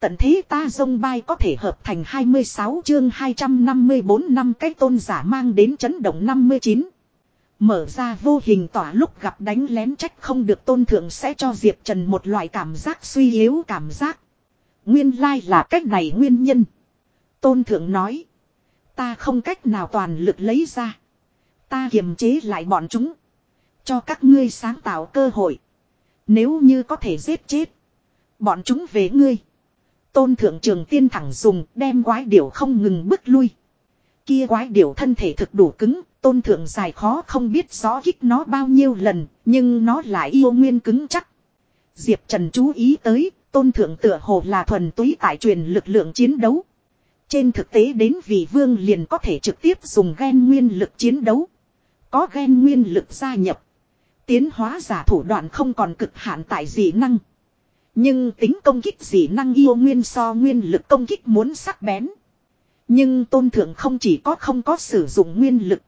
Tận thế ta dông bay có thể hợp thành 26 chương 254 năm cái tôn giả mang đến chấn động 59. Mở ra vô hình tỏa lúc gặp đánh lén trách không được tôn thượng sẽ cho Diệp Trần một loại cảm giác suy yếu cảm giác. Nguyên lai là cách này nguyên nhân. Tôn thượng nói. Ta không cách nào toàn lực lấy ra. Ta kiềm chế lại bọn chúng. Cho các ngươi sáng tạo cơ hội. Nếu như có thể giết chết. Bọn chúng về ngươi. Tôn thượng trường tiên thẳng dùng, đem quái điểu không ngừng bước lui. Kia quái điểu thân thể thực đủ cứng. Tôn thượng dài khó không biết rõ kích nó bao nhiêu lần. Nhưng nó lại yêu nguyên cứng chắc. Diệp Trần chú ý tới. Tôn thượng tựa hồ là thuần túy tại truyền lực lượng chiến đấu. Trên thực tế đến vị vương liền có thể trực tiếp dùng gen nguyên lực chiến đấu. Có gen nguyên lực gia nhập. Tiến hóa giả thủ đoạn không còn cực hạn tại dị năng. Nhưng tính công kích dị năng yêu nguyên so nguyên lực công kích muốn sắc bén. Nhưng tôn thượng không chỉ có không có sử dụng nguyên lực.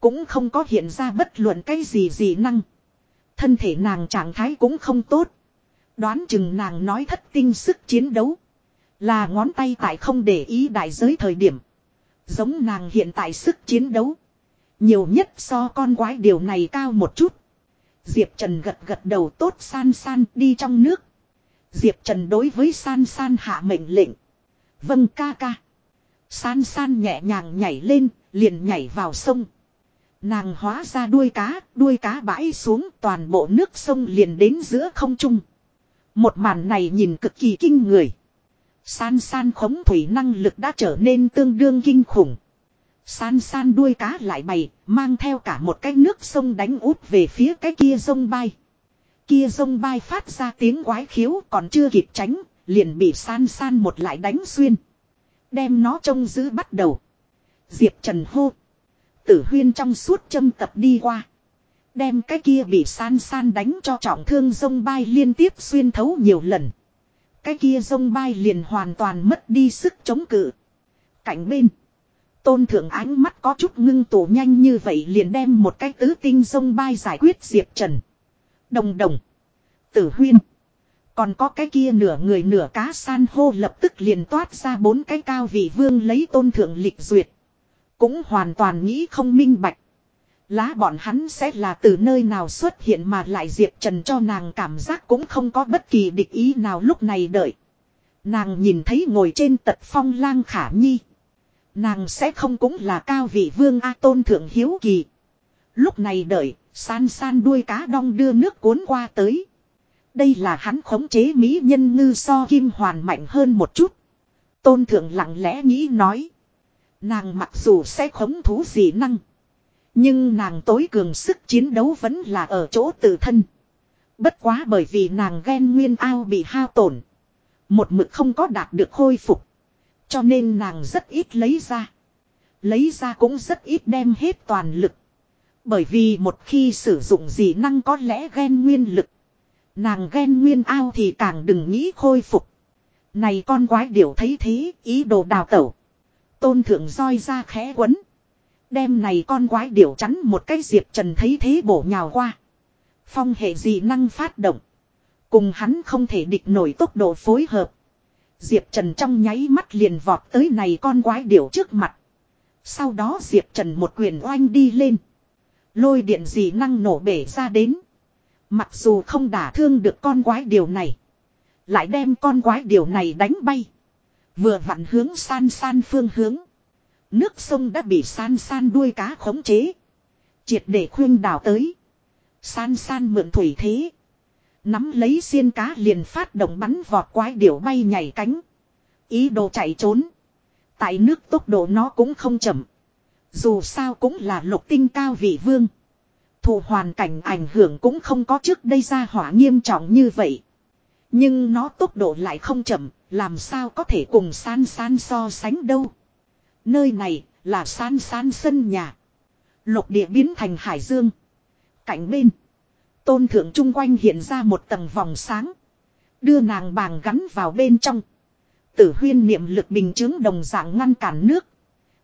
Cũng không có hiện ra bất luận cái gì dị năng. Thân thể nàng trạng thái cũng không tốt. Đoán chừng nàng nói thất tinh sức chiến đấu. Là ngón tay tại không để ý đại giới thời điểm. Giống nàng hiện tại sức chiến đấu. Nhiều nhất so con quái điều này cao một chút. Diệp Trần gật gật đầu tốt san san đi trong nước. Diệp Trần đối với san san hạ mệnh lệnh. Vâng ca ca. San san nhẹ nhàng nhảy lên, liền nhảy vào sông. Nàng hóa ra đuôi cá, đuôi cá bãi xuống toàn bộ nước sông liền đến giữa không trung. Một màn này nhìn cực kỳ kinh người. San san khống thủy năng lực đã trở nên tương đương kinh khủng. San san đuôi cá lại bày, mang theo cả một cái nước sông đánh út về phía cái kia sông bay. Kia sông bay phát ra tiếng quái khiếu còn chưa kịp tránh, liền bị san san một lại đánh xuyên. Đem nó trông giữ bắt đầu. Diệp Trần hô. Tử huyên trong suốt châm tập đi qua. Đem cái kia bị san san đánh cho trọng thương sông bay liên tiếp xuyên thấu nhiều lần. Cái kia sông bay liền hoàn toàn mất đi sức chống cự. Cạnh bên. Tôn thượng ánh mắt có chút ngưng tụ nhanh như vậy liền đem một cái tứ tinh sông bay giải quyết Diệp Trần. Đồng đồng. Tử huyên. Còn có cái kia nửa người nửa cá san hô lập tức liền toát ra bốn cái cao vị vương lấy tôn thượng lịch duyệt. Cũng hoàn toàn nghĩ không minh bạch. Lá bọn hắn sẽ là từ nơi nào xuất hiện mà lại Diệp Trần cho nàng cảm giác cũng không có bất kỳ địch ý nào lúc này đợi. Nàng nhìn thấy ngồi trên tật phong lang khả nhi. Nàng sẽ không cũng là cao vị vương A tôn thượng hiếu kỳ. Lúc này đợi, san san đuôi cá đong đưa nước cuốn qua tới. Đây là hắn khống chế mỹ nhân ngư so kim hoàn mạnh hơn một chút. Tôn thượng lặng lẽ nghĩ nói. Nàng mặc dù sẽ khống thú dị năng. Nhưng nàng tối cường sức chiến đấu vẫn là ở chỗ tự thân. Bất quá bởi vì nàng ghen nguyên ao bị hao tổn. Một mực không có đạt được khôi phục. Cho nên nàng rất ít lấy ra. Lấy ra cũng rất ít đem hết toàn lực. Bởi vì một khi sử dụng dị năng có lẽ ghen nguyên lực. Nàng ghen nguyên ao thì càng đừng nghĩ khôi phục. Này con quái điểu thấy thế, ý đồ đào tẩu. Tôn thượng roi ra khẽ quấn. đêm này con quái điểu chắn một cái diệp trần thấy thế bổ nhào qua. Phong hệ dị năng phát động. Cùng hắn không thể địch nổi tốc độ phối hợp. Diệp Trần trong nháy mắt liền vọt tới này con quái điểu trước mặt. Sau đó Diệp Trần một quyền oanh đi lên. Lôi điện dị năng nổ bể ra đến. Mặc dù không đả thương được con quái điều này. Lại đem con quái điều này đánh bay. Vừa vặn hướng san san phương hướng. Nước sông đã bị san san đuôi cá khống chế. Triệt để khuyên đảo tới. San san mượn thủy thế. Nắm lấy xiên cá liền phát động bắn vọt quái điểu bay nhảy cánh. Ý đồ chạy trốn. Tại nước tốc độ nó cũng không chậm. Dù sao cũng là lục tinh cao vị vương. Thù hoàn cảnh ảnh hưởng cũng không có trước đây ra hỏa nghiêm trọng như vậy. Nhưng nó tốc độ lại không chậm, làm sao có thể cùng san san so sánh đâu. Nơi này là san san sân nhà. Lục địa biến thành hải dương. Cạnh bên. Tôn thượng chung quanh hiện ra một tầng vòng sáng. Đưa nàng bàng gắn vào bên trong. Tử huyên niệm lực bình chứng đồng dạng ngăn cản nước.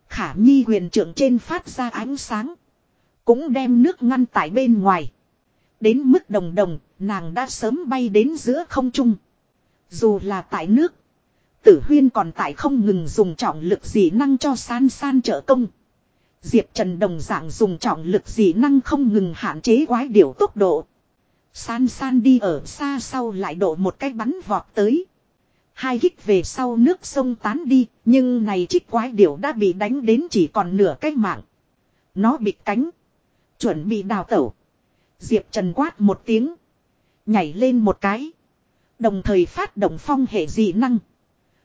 Khả nhi huyền trưởng trên phát ra ánh sáng. Cũng đem nước ngăn tại bên ngoài. Đến mức đồng đồng, nàng đã sớm bay đến giữa không trung. Dù là tại nước. tử huyên còn tại không ngừng dùng trọng lực dị năng cho san san trợ công. Diệp Trần đồng dạng dùng trọng lực dị năng không ngừng hạn chế quái điểu tốc độ. San san đi ở xa sau lại độ một cái bắn vọt tới. Hai gích về sau nước sông tán đi, nhưng này trích quái điểu đã bị đánh đến chỉ còn nửa cái mạng. Nó bị cánh. Chuẩn bị đào tẩu. Diệp Trần quát một tiếng. Nhảy lên một cái. Đồng thời phát động phong hệ dị năng.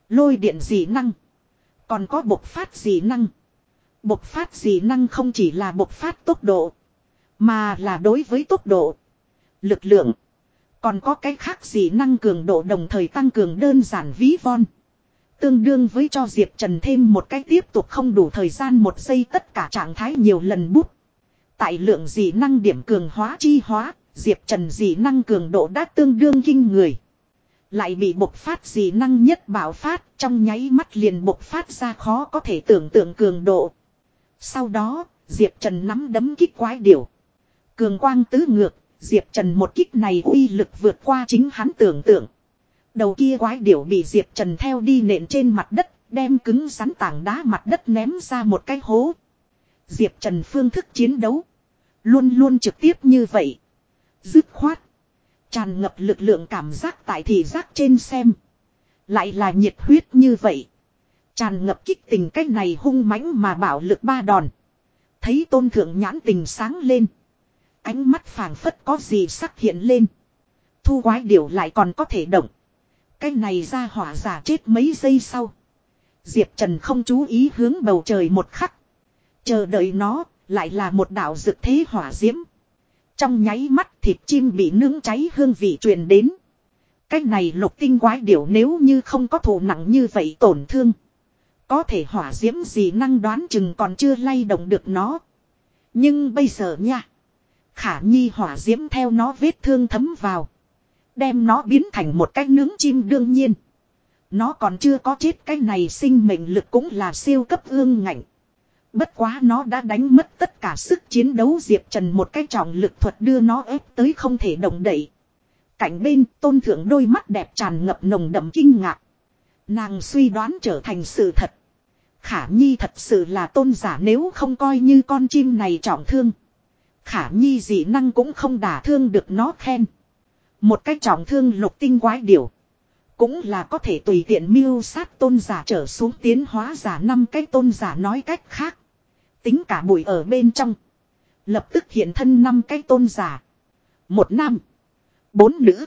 Lôi điện dị năng. Còn có bộc phát dị năng. Bộc phát dị năng không chỉ là bộc phát tốc độ. Mà là đối với tốc độ. Lực lượng. Còn có cái khác dị năng cường độ đồng thời tăng cường đơn giản ví von. Tương đương với cho Diệp Trần thêm một cái tiếp tục không đủ thời gian một giây tất cả trạng thái nhiều lần bút. Tại lượng dị năng điểm cường hóa chi hóa, Diệp Trần dị năng cường độ đã tương đương kinh người. Lại bị bộc phát dị năng nhất bảo phát trong nháy mắt liền bộc phát ra khó có thể tưởng tượng cường độ. Sau đó, Diệp Trần nắm đấm kích quái điều. Cường quang tứ ngược, Diệp Trần một kích này uy lực vượt qua chính hắn tưởng tượng. Đầu kia quái điểu bị Diệp Trần theo đi nện trên mặt đất, đem cứng rắn tảng đá mặt đất ném ra một cái hố. Diệp Trần phương thức chiến đấu. Luôn luôn trực tiếp như vậy. Dứt khoát. Tràn ngập lực lượng cảm giác tại thị giác trên xem. Lại là nhiệt huyết như vậy. Tràn ngập kích tình cách này hung mãnh mà bảo lực ba đòn. Thấy tôn thượng nhãn tình sáng lên. Ánh mắt phảng phất có gì sắc hiện lên. Thu quái điểu lại còn có thể động. Cái này ra hỏa giả chết mấy giây sau. Diệp Trần không chú ý hướng bầu trời một khắc. Chờ đợi nó, lại là một đạo dực thế hỏa diễm. Trong nháy mắt thịt chim bị nướng cháy hương vị truyền đến. Cái này lục tinh quái điểu nếu như không có thù nặng như vậy tổn thương. Có thể hỏa diễm gì năng đoán chừng còn chưa lay động được nó. Nhưng bây giờ nha. Khả nhi hỏa diễm theo nó vết thương thấm vào. Đem nó biến thành một cái nướng chim đương nhiên. Nó còn chưa có chết cái này sinh mệnh lực cũng là siêu cấp ương ngạnh. Bất quá nó đã đánh mất tất cả sức chiến đấu Diệp Trần một cái trọng lực thuật đưa nó ép tới không thể động đậy. Cảnh bên, tôn thượng đôi mắt đẹp tràn ngập nồng đậm kinh ngạc. Nàng suy đoán trở thành sự thật. Khả Nhi thật sự là tôn giả nếu không coi như con chim này trọng thương. Khả Nhi dị năng cũng không đả thương được nó khen. Một cách trọng thương lục tinh quái điều. Cũng là có thể tùy tiện miêu sát tôn giả trở xuống tiến hóa giả năm cái tôn giả nói cách khác. Tính cả bụi ở bên trong. Lập tức hiện thân năm cái tôn giả. Một nam. Bốn nữ.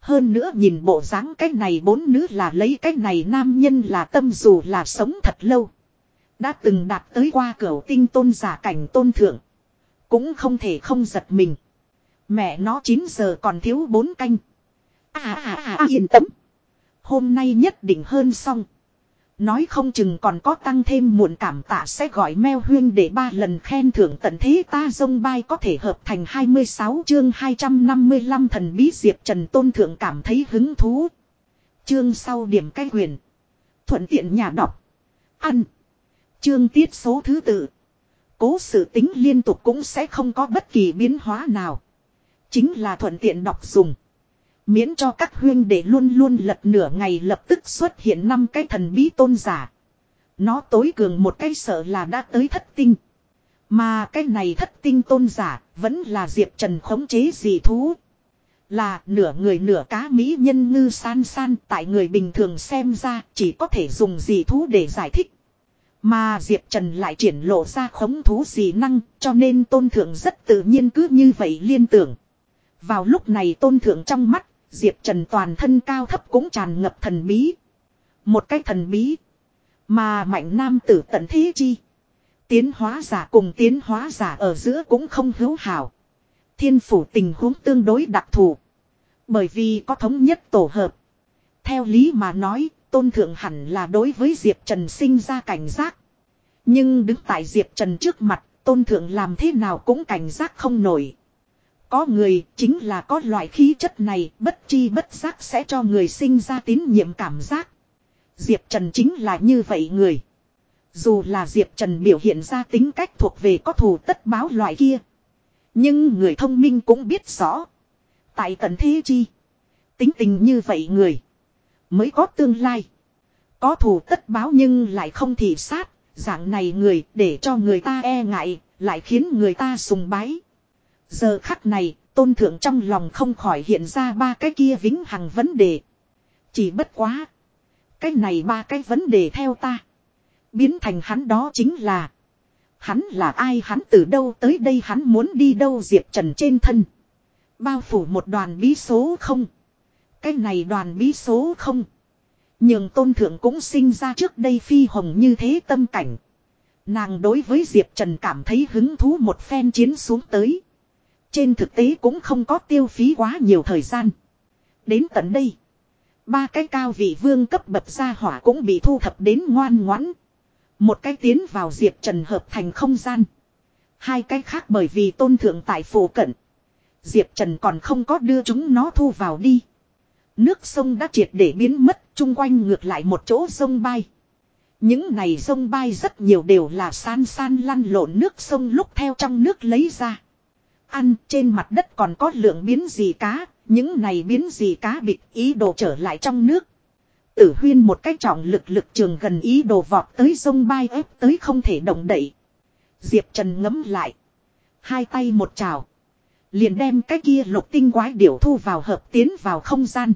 Hơn nữa nhìn bộ dáng cái này bốn nữ là lấy cái này nam nhân là tâm dù là sống thật lâu. Đã từng đạt tới qua cửa tinh tôn giả cảnh tôn thượng. Cũng không thể không giật mình. Mẹ nó 9 giờ còn thiếu bốn canh. À à à, à yên tâm. Hôm nay nhất định hơn xong. Nói không chừng còn có tăng thêm muộn cảm tạ sẽ gọi meo huyên để ba lần khen thưởng tận thế ta dông bay có thể hợp thành 26 chương 255 thần bí diệp trần tôn thượng cảm thấy hứng thú. Chương sau điểm cái quyền. Thuận tiện nhà đọc. Ăn. Chương tiết số thứ tự. Cố sự tính liên tục cũng sẽ không có bất kỳ biến hóa nào. Chính là thuận tiện đọc dùng. Miễn cho các huyên để luôn luôn lật nửa ngày lập tức xuất hiện năm cái thần bí tôn giả. Nó tối cường một cái sợ là đã tới thất tinh. Mà cái này thất tinh tôn giả vẫn là Diệp Trần khống chế dị thú. Là nửa người nửa cá mỹ nhân ngư san san tại người bình thường xem ra chỉ có thể dùng dị thú để giải thích. Mà Diệp Trần lại triển lộ ra khống thú dị năng, cho nên tôn thượng rất tự nhiên cứ như vậy liên tưởng. Vào lúc này tôn thượng trong mắt Diệp Trần toàn thân cao thấp cũng tràn ngập thần bí. Một cái thần bí. Mà mạnh nam tử tận thế chi. Tiến hóa giả cùng tiến hóa giả ở giữa cũng không hữu hảo. Thiên phủ tình huống tương đối đặc thù. Bởi vì có thống nhất tổ hợp. Theo lý mà nói, tôn thượng hẳn là đối với Diệp Trần sinh ra cảnh giác. Nhưng đứng tại Diệp Trần trước mặt, tôn thượng làm thế nào cũng cảnh giác không nổi. Có người chính là có loại khí chất này bất chi bất giác sẽ cho người sinh ra tín nhiệm cảm giác. Diệp Trần chính là như vậy người. Dù là Diệp Trần biểu hiện ra tính cách thuộc về có thù tất báo loại kia. Nhưng người thông minh cũng biết rõ. Tại tận thế chi. Tính tình như vậy người. Mới có tương lai. Có thù tất báo nhưng lại không thị sát, dạng này người để cho người ta e ngại, lại khiến người ta sùng bái. Giờ khắc này, tôn thượng trong lòng không khỏi hiện ra ba cái kia vĩnh hằng vấn đề. Chỉ bất quá. Cái này ba cái vấn đề theo ta. Biến thành hắn đó chính là. Hắn là ai hắn từ đâu tới đây hắn muốn đi đâu Diệp Trần trên thân. Bao phủ một đoàn bí số không. Cái này đoàn bí số không. Nhưng tôn thượng cũng sinh ra trước đây phi hồng như thế tâm cảnh. Nàng đối với Diệp Trần cảm thấy hứng thú một phen chiến xuống tới. Trên thực tế cũng không có tiêu phí quá nhiều thời gian. Đến tận đây. Ba cái cao vị vương cấp bậc gia hỏa cũng bị thu thập đến ngoan ngoãn. Một cái tiến vào Diệp Trần hợp thành không gian. Hai cái khác bởi vì tôn thượng tại phổ cận. Diệp Trần còn không có đưa chúng nó thu vào đi. Nước sông đã triệt để biến mất, chung quanh ngược lại một chỗ sông bay. Những này sông bay rất nhiều đều là san san lăn lộn nước sông lúc theo trong nước lấy ra. Ăn trên mặt đất còn có lượng biến gì cá, những này biến gì cá bịt ý đồ trở lại trong nước. Tử huyên một cách trọng lực lực trường gần ý đồ vọt tới sông bay ép tới không thể động đậy. Diệp Trần ngấm lại. Hai tay một trào. Liền đem cái kia lục tinh quái điểu thu vào hợp tiến vào không gian.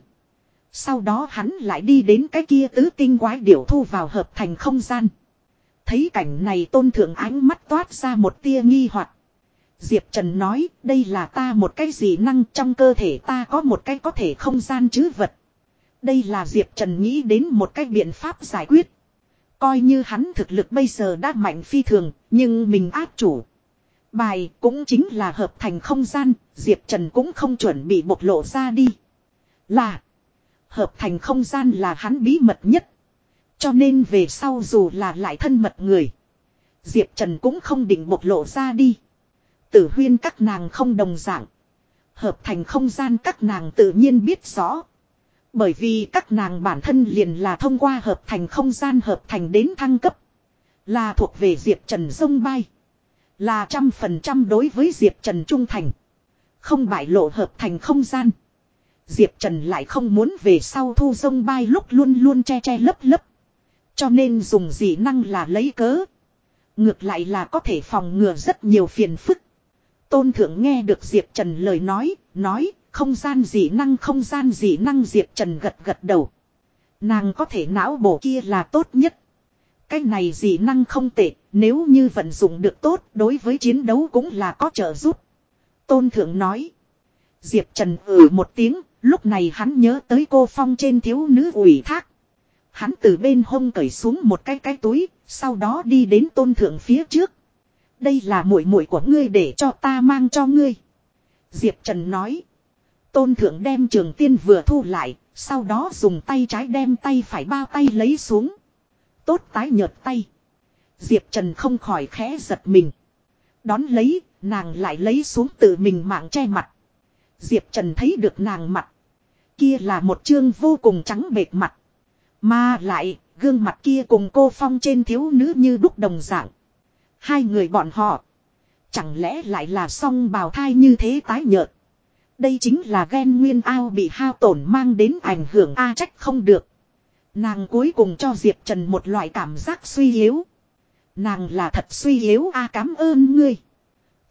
Sau đó hắn lại đi đến cái kia tứ tinh quái điểu thu vào hợp thành không gian. Thấy cảnh này tôn thượng ánh mắt toát ra một tia nghi hoặc Diệp Trần nói đây là ta một cái gì năng trong cơ thể ta có một cái có thể không gian chứ vật. Đây là Diệp Trần nghĩ đến một cái biện pháp giải quyết. Coi như hắn thực lực bây giờ đã mạnh phi thường, nhưng mình áp chủ. Bài cũng chính là hợp thành không gian, Diệp Trần cũng không chuẩn bị bộc lộ ra đi. Là, hợp thành không gian là hắn bí mật nhất. Cho nên về sau dù là lại thân mật người. Diệp Trần cũng không định bộc lộ ra đi. Tử huyên các nàng không đồng dạng. Hợp thành không gian các nàng tự nhiên biết rõ. Bởi vì các nàng bản thân liền là thông qua hợp thành không gian hợp thành đến thăng cấp. Là thuộc về Diệp Trần Dông bay. Là trăm phần trăm đối với Diệp Trần trung thành. Không bại lộ hợp thành không gian. Diệp Trần lại không muốn về sau thu Dông bay lúc luôn luôn che che lấp lấp. Cho nên dùng dị năng là lấy cớ. Ngược lại là có thể phòng ngừa rất nhiều phiền phức. Tôn thượng nghe được Diệp Trần lời nói, nói, không gian dị năng không gian dị năng Diệp Trần gật gật đầu. Nàng có thể não bổ kia là tốt nhất. Cái này dị năng không tệ, nếu như vận dụng được tốt, đối với chiến đấu cũng là có trợ giúp. Tôn thượng nói. Diệp Trần ử một tiếng, lúc này hắn nhớ tới cô Phong trên thiếu nữ ủy thác. Hắn từ bên hông cởi xuống một cái cái túi, sau đó đi đến tôn thượng phía trước. Đây là muội muội của ngươi để cho ta mang cho ngươi. Diệp Trần nói. Tôn thượng đem trường tiên vừa thu lại, sau đó dùng tay trái đem tay phải bao tay lấy xuống. Tốt tái nhợt tay. Diệp Trần không khỏi khẽ giật mình. Đón lấy, nàng lại lấy xuống tự mình mạng che mặt. Diệp Trần thấy được nàng mặt. Kia là một chương vô cùng trắng bệt mặt. Mà lại, gương mặt kia cùng cô phong trên thiếu nữ như đúc đồng dạng. Hai người bọn họ. Chẳng lẽ lại là song bào thai như thế tái nhợt. Đây chính là ghen nguyên ao bị hao tổn mang đến ảnh hưởng A trách không được. Nàng cuối cùng cho Diệp Trần một loại cảm giác suy yếu. Nàng là thật suy yếu A cảm ơn ngươi.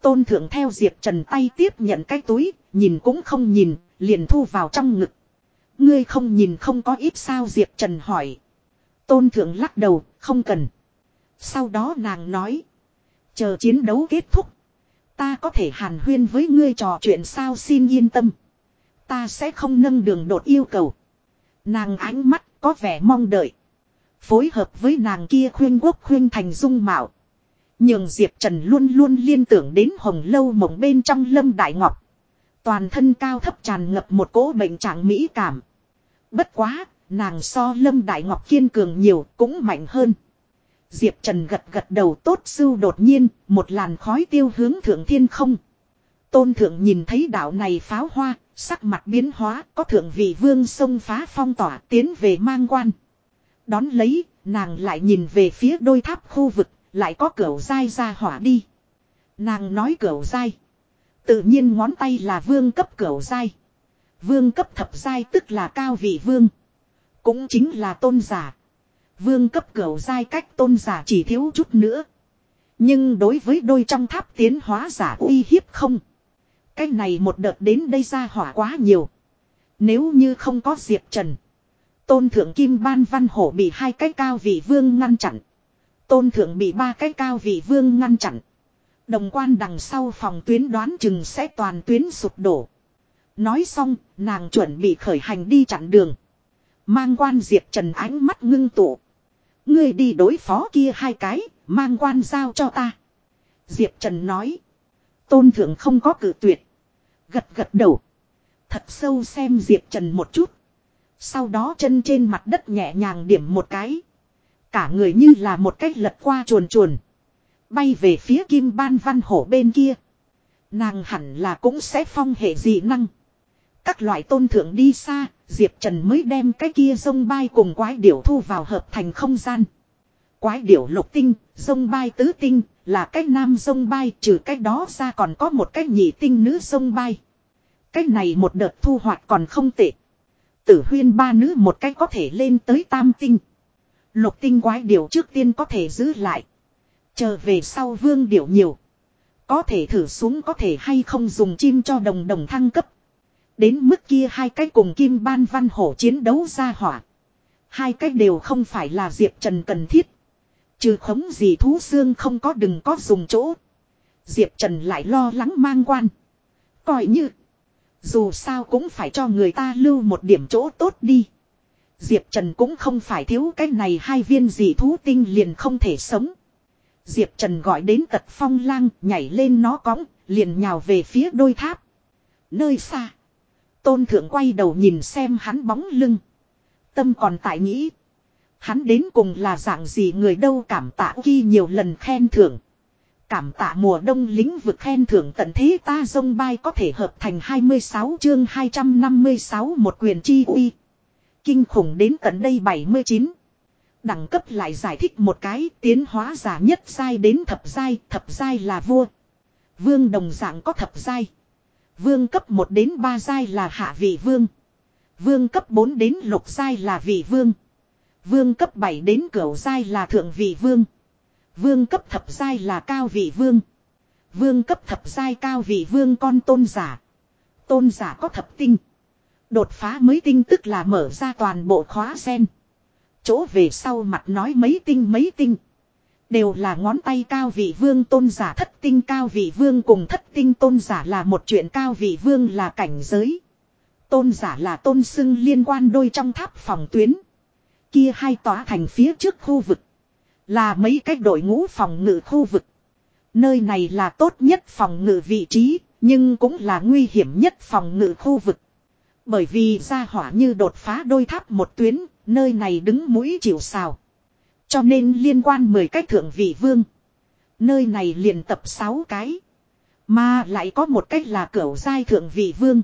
Tôn thượng theo Diệp Trần tay tiếp nhận cái túi, nhìn cũng không nhìn, liền thu vào trong ngực. Ngươi không nhìn không có ít sao Diệp Trần hỏi. Tôn thượng lắc đầu, không cần. Sau đó nàng nói. Chờ chiến đấu kết thúc. Ta có thể hàn huyên với ngươi trò chuyện sao xin yên tâm. Ta sẽ không nâng đường đột yêu cầu. Nàng ánh mắt có vẻ mong đợi. Phối hợp với nàng kia khuyên quốc khuyên thành dung mạo. Nhưng Diệp Trần luôn luôn liên tưởng đến hồng lâu mộng bên trong lâm đại ngọc. Toàn thân cao thấp tràn ngập một cỗ bệnh trạng mỹ cảm. Bất quá, nàng so lâm đại ngọc kiên cường nhiều cũng mạnh hơn. Diệp Trần gật gật đầu tốt sưu đột nhiên, một làn khói tiêu hướng thượng thiên không. Tôn thượng nhìn thấy đạo này pháo hoa, sắc mặt biến hóa, có thượng vị vương sông phá phong tỏa tiến về mang quan. Đón lấy, nàng lại nhìn về phía đôi tháp khu vực, lại có cửa dai ra hỏa đi. Nàng nói cửa dai. Tự nhiên ngón tay là vương cấp cửa dai. Vương cấp thập giai tức là cao vị vương. Cũng chính là tôn giả. Vương cấp cửu giai cách tôn giả chỉ thiếu chút nữa. Nhưng đối với đôi trong tháp tiến hóa giả uy hiếp không. Cái này một đợt đến đây ra hỏa quá nhiều. Nếu như không có Diệp Trần. Tôn thượng kim ban văn hổ bị hai cái cao vị vương ngăn chặn. Tôn thượng bị ba cái cao vị vương ngăn chặn. Đồng quan đằng sau phòng tuyến đoán chừng sẽ toàn tuyến sụp đổ. Nói xong, nàng chuẩn bị khởi hành đi chặn đường. Mang quan Diệp Trần ánh mắt ngưng tụ. Ngươi đi đối phó kia hai cái, mang quan giao cho ta. Diệp Trần nói. Tôn thượng không có cử tuyệt. Gật gật đầu. Thật sâu xem Diệp Trần một chút. Sau đó chân trên mặt đất nhẹ nhàng điểm một cái. Cả người như là một cách lật qua chuồn chuồn. Bay về phía kim ban văn hổ bên kia. Nàng hẳn là cũng sẽ phong hệ dị năng. Các loại tôn thượng đi xa, Diệp Trần mới đem cái kia sông bay cùng quái điểu thu vào hợp thành không gian. Quái điểu lục tinh, sông bay tứ tinh, là cái nam sông bay trừ cái đó ra còn có một cái nhị tinh nữ sông bay. Cái này một đợt thu hoạch còn không tệ. Tử huyên ba nữ một cái có thể lên tới tam tinh. Lục tinh quái điểu trước tiên có thể giữ lại. Chờ về sau vương điểu nhiều. Có thể thử xuống có thể hay không dùng chim cho đồng đồng thăng cấp. Đến mức kia hai cái cùng kim ban văn hổ chiến đấu ra hỏa. Hai cái đều không phải là Diệp Trần cần thiết. Trừ khống gì thú xương không có đừng có dùng chỗ. Diệp Trần lại lo lắng mang quan. Coi như. Dù sao cũng phải cho người ta lưu một điểm chỗ tốt đi. Diệp Trần cũng không phải thiếu cái này hai viên dị thú tinh liền không thể sống. Diệp Trần gọi đến tật phong lang nhảy lên nó cõng, liền nhào về phía đôi tháp. Nơi xa. Tôn thượng quay đầu nhìn xem hắn bóng lưng. Tâm còn tại nghĩ. Hắn đến cùng là dạng gì người đâu cảm tạ ghi nhiều lần khen thưởng. Cảm tạ mùa đông lính vực khen thưởng tận thế ta dông bay có thể hợp thành 26 chương 256 một quyền chi uy. Kinh khủng đến tận đây 79. Đẳng cấp lại giải thích một cái tiến hóa giả nhất giai đến thập giai, thập giai là vua. Vương đồng dạng có thập giai. Vương cấp 1 đến 3 giai là hạ vị vương. Vương cấp 4 đến lục giai là vị vương. Vương cấp 7 đến cửu giai là thượng vị vương. Vương cấp thập giai là cao vị vương. Vương cấp thập giai cao vị vương con tôn giả. Tôn giả có thập tinh. Đột phá mới tinh tức là mở ra toàn bộ khóa sen. Chỗ về sau mặt nói mấy tinh mấy tinh. Đều là ngón tay cao vị vương tôn giả thất tinh cao vị vương cùng thất tinh tôn giả là một chuyện cao vị vương là cảnh giới. Tôn giả là tôn xưng liên quan đôi trong tháp phòng tuyến. Kia hai tòa thành phía trước khu vực. Là mấy cách đội ngũ phòng ngự khu vực. Nơi này là tốt nhất phòng ngự vị trí, nhưng cũng là nguy hiểm nhất phòng ngự khu vực. Bởi vì ra hỏa như đột phá đôi tháp một tuyến, nơi này đứng mũi chịu sào. Cho nên liên quan 10 cách thượng vị vương. Nơi này liền tập 6 cái. Mà lại có một cách là cửu giai thượng vị vương.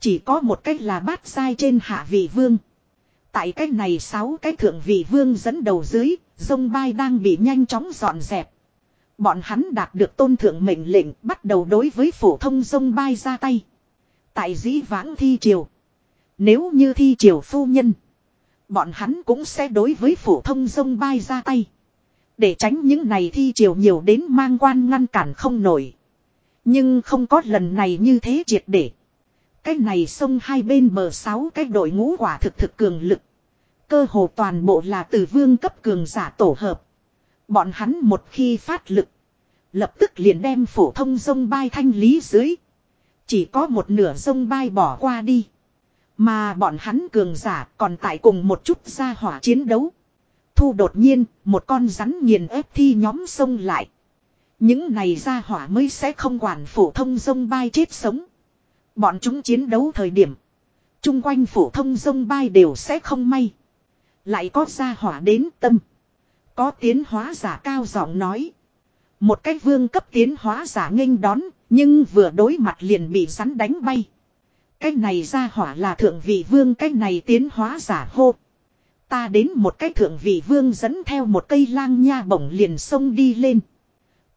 Chỉ có một cách là bát giai trên hạ vị vương. Tại cách này 6 cái thượng vị vương dẫn đầu dưới, sông bay đang bị nhanh chóng dọn dẹp. Bọn hắn đạt được tôn thượng mệnh lệnh bắt đầu đối với phổ thông sông bay ra tay. Tại dĩ vãng thi triều. Nếu như thi triều phu nhân. Bọn hắn cũng sẽ đối với phổ thông sông bay ra tay. Để tránh những này thi triều nhiều đến mang quan ngăn cản không nổi. Nhưng không có lần này như thế triệt để. Cái này sông hai bên bờ sáu cái đội ngũ quả thực thực cường lực. Cơ hồ toàn bộ là từ vương cấp cường giả tổ hợp. Bọn hắn một khi phát lực. Lập tức liền đem phổ thông sông bay thanh lý dưới. Chỉ có một nửa sông bay bỏ qua đi. Mà bọn hắn cường giả còn tại cùng một chút ra hỏa chiến đấu. Thu đột nhiên, một con rắn nghiền ép thi nhóm sông lại. Những này ra hỏa mới sẽ không quản phổ thông sông bay chết sống. Bọn chúng chiến đấu thời điểm. Trung quanh phổ thông sông bay đều sẽ không may. Lại có ra hỏa đến tâm. Có tiến hóa giả cao giọng nói. Một cách vương cấp tiến hóa giả nghênh đón, nhưng vừa đối mặt liền bị rắn đánh bay. Cái này ra hỏa là thượng vị vương cái này tiến hóa giả hô. Ta đến một cái thượng vị vương dẫn theo một cây lang nha bổng liền sông đi lên.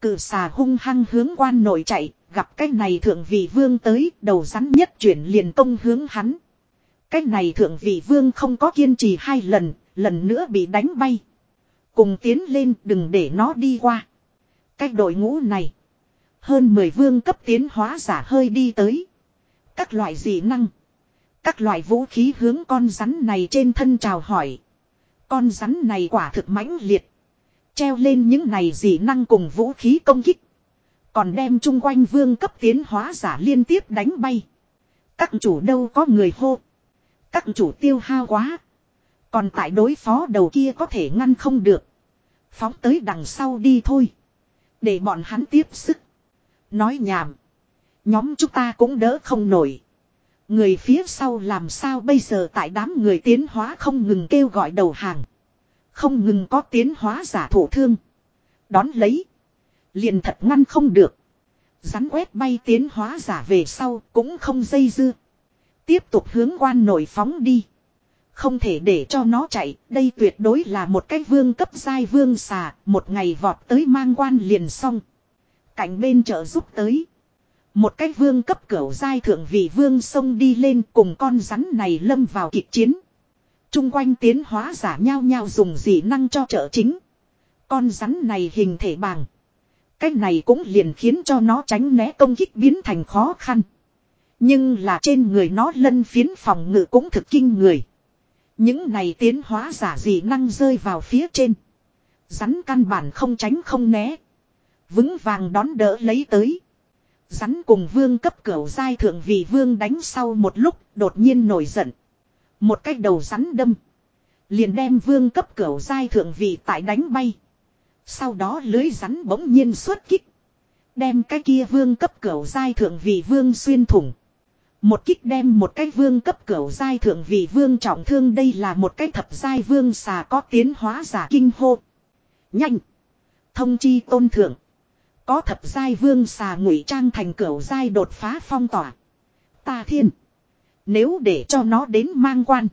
Cự xà hung hăng hướng quan nội chạy, gặp cái này thượng vị vương tới, đầu rắn nhất chuyển liền công hướng hắn. Cái này thượng vị vương không có kiên trì hai lần, Lần nữa bị đánh bay. Cùng tiến lên đừng để nó đi qua. Cách đội ngũ này. Hơn 10 vương cấp tiến hóa giả hơi đi tới. Các loại dị năng. Các loại vũ khí hướng con rắn này trên thân chào hỏi. Con rắn này quả thực mãnh liệt. Treo lên những này dị năng cùng vũ khí công kích. Còn đem chung quanh vương cấp tiến hóa giả liên tiếp đánh bay. Các chủ đâu có người hô. Các chủ tiêu hao quá. Còn tại đối phó đầu kia có thể ngăn không được. Phóng tới đằng sau đi thôi. Để bọn hắn tiếp sức. Nói nhảm. Nhóm chúng ta cũng đỡ không nổi. Người phía sau làm sao bây giờ tại đám người tiến hóa không ngừng kêu gọi đầu hàng. Không ngừng có tiến hóa giả thổ thương. Đón lấy. Liền thật ngăn không được. Rắn quét bay tiến hóa giả về sau cũng không dây dưa. Tiếp tục hướng quan nổi phóng đi. Không thể để cho nó chạy, đây tuyệt đối là một cái vương cấp giai vương xà, một ngày vọt tới mang quan liền xong. Cạnh bên trợ giúp tới. Một cái vương cấp cửu giai thượng vị vương sông đi lên cùng con rắn này lâm vào kịch chiến. Trung quanh tiến hóa giả nhau nhau dùng dị năng cho trợ chính. Con rắn này hình thể bằng. Cái này cũng liền khiến cho nó tránh né công kích biến thành khó khăn. Nhưng là trên người nó lân phiến phòng ngự cũng thực kinh người. Những này tiến hóa giả dị năng rơi vào phía trên. Rắn căn bản không tránh không né. Vững vàng đón đỡ lấy tới. Rắn cùng vương cấp cửu giai thượng vị vương đánh sau một lúc, đột nhiên nổi giận. Một cái đầu rắn đâm. Liền đem vương cấp cửu giai thượng vị tại đánh bay. Sau đó lưới rắn bỗng nhiên xuất kích. Đem cái kia vương cấp cửu giai thượng vị vương xuyên thủng. Một kích đem một cái vương cấp cửu giai thượng vị vương trọng thương đây là một cái thập giai vương xà có tiến hóa giả kinh hô. Nhanh! Thông chi tôn thượng. Có thập giai vương xà ngụy trang thành cửu giai đột phá phong tỏa. Ta thiên! Nếu để cho nó đến mang quan.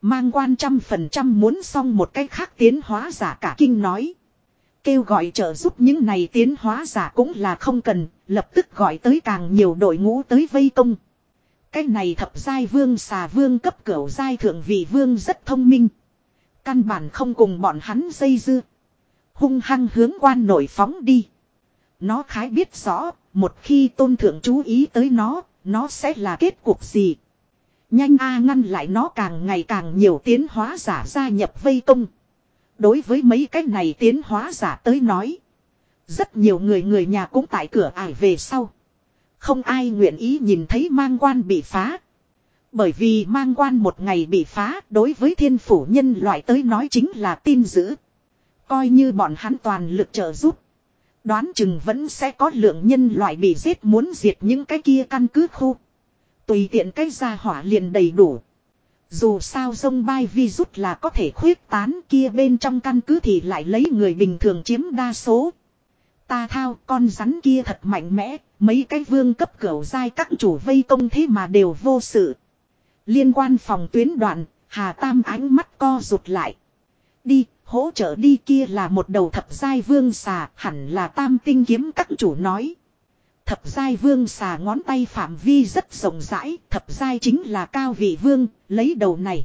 Mang quan trăm phần trăm muốn xong một cách khác tiến hóa giả cả kinh nói. Kêu gọi trợ giúp những này tiến hóa giả cũng là không cần, lập tức gọi tới càng nhiều đội ngũ tới vây công. Cái này thập giai vương xà vương cấp cửu giai thượng vị vương rất thông minh. Căn bản không cùng bọn hắn dây dưa. Hung hăng hướng quan nổi phóng đi. Nó khái biết rõ, một khi tôn thượng chú ý tới nó, nó sẽ là kết cục gì. Nhanh a ngăn lại nó càng ngày càng nhiều tiến hóa giả gia nhập vây công. Đối với mấy cái này tiến hóa giả tới nói. Rất nhiều người người nhà cũng tại cửa ải về sau. Không ai nguyện ý nhìn thấy mang quan bị phá. Bởi vì mang quan một ngày bị phá đối với thiên phủ nhân loại tới nói chính là tin dữ. Coi như bọn hắn toàn lực trợ giúp. Đoán chừng vẫn sẽ có lượng nhân loại bị giết muốn diệt những cái kia căn cứ khu. Tùy tiện cái ra hỏa liền đầy đủ. Dù sao sông bay virus là có thể khuyết tán kia bên trong căn cứ thì lại lấy người bình thường chiếm đa số. Ta thao con rắn kia thật mạnh mẽ, mấy cái vương cấp cửu dai các chủ vây công thế mà đều vô sự. Liên quan phòng tuyến đoạn, Hà Tam ánh mắt co rụt lại. Đi, hỗ trợ đi kia là một đầu thập giai vương xà, hẳn là tam tinh kiếm các chủ nói. Thập giai vương xà ngón tay phạm vi rất rộng rãi, thập giai chính là cao vị vương, lấy đầu này.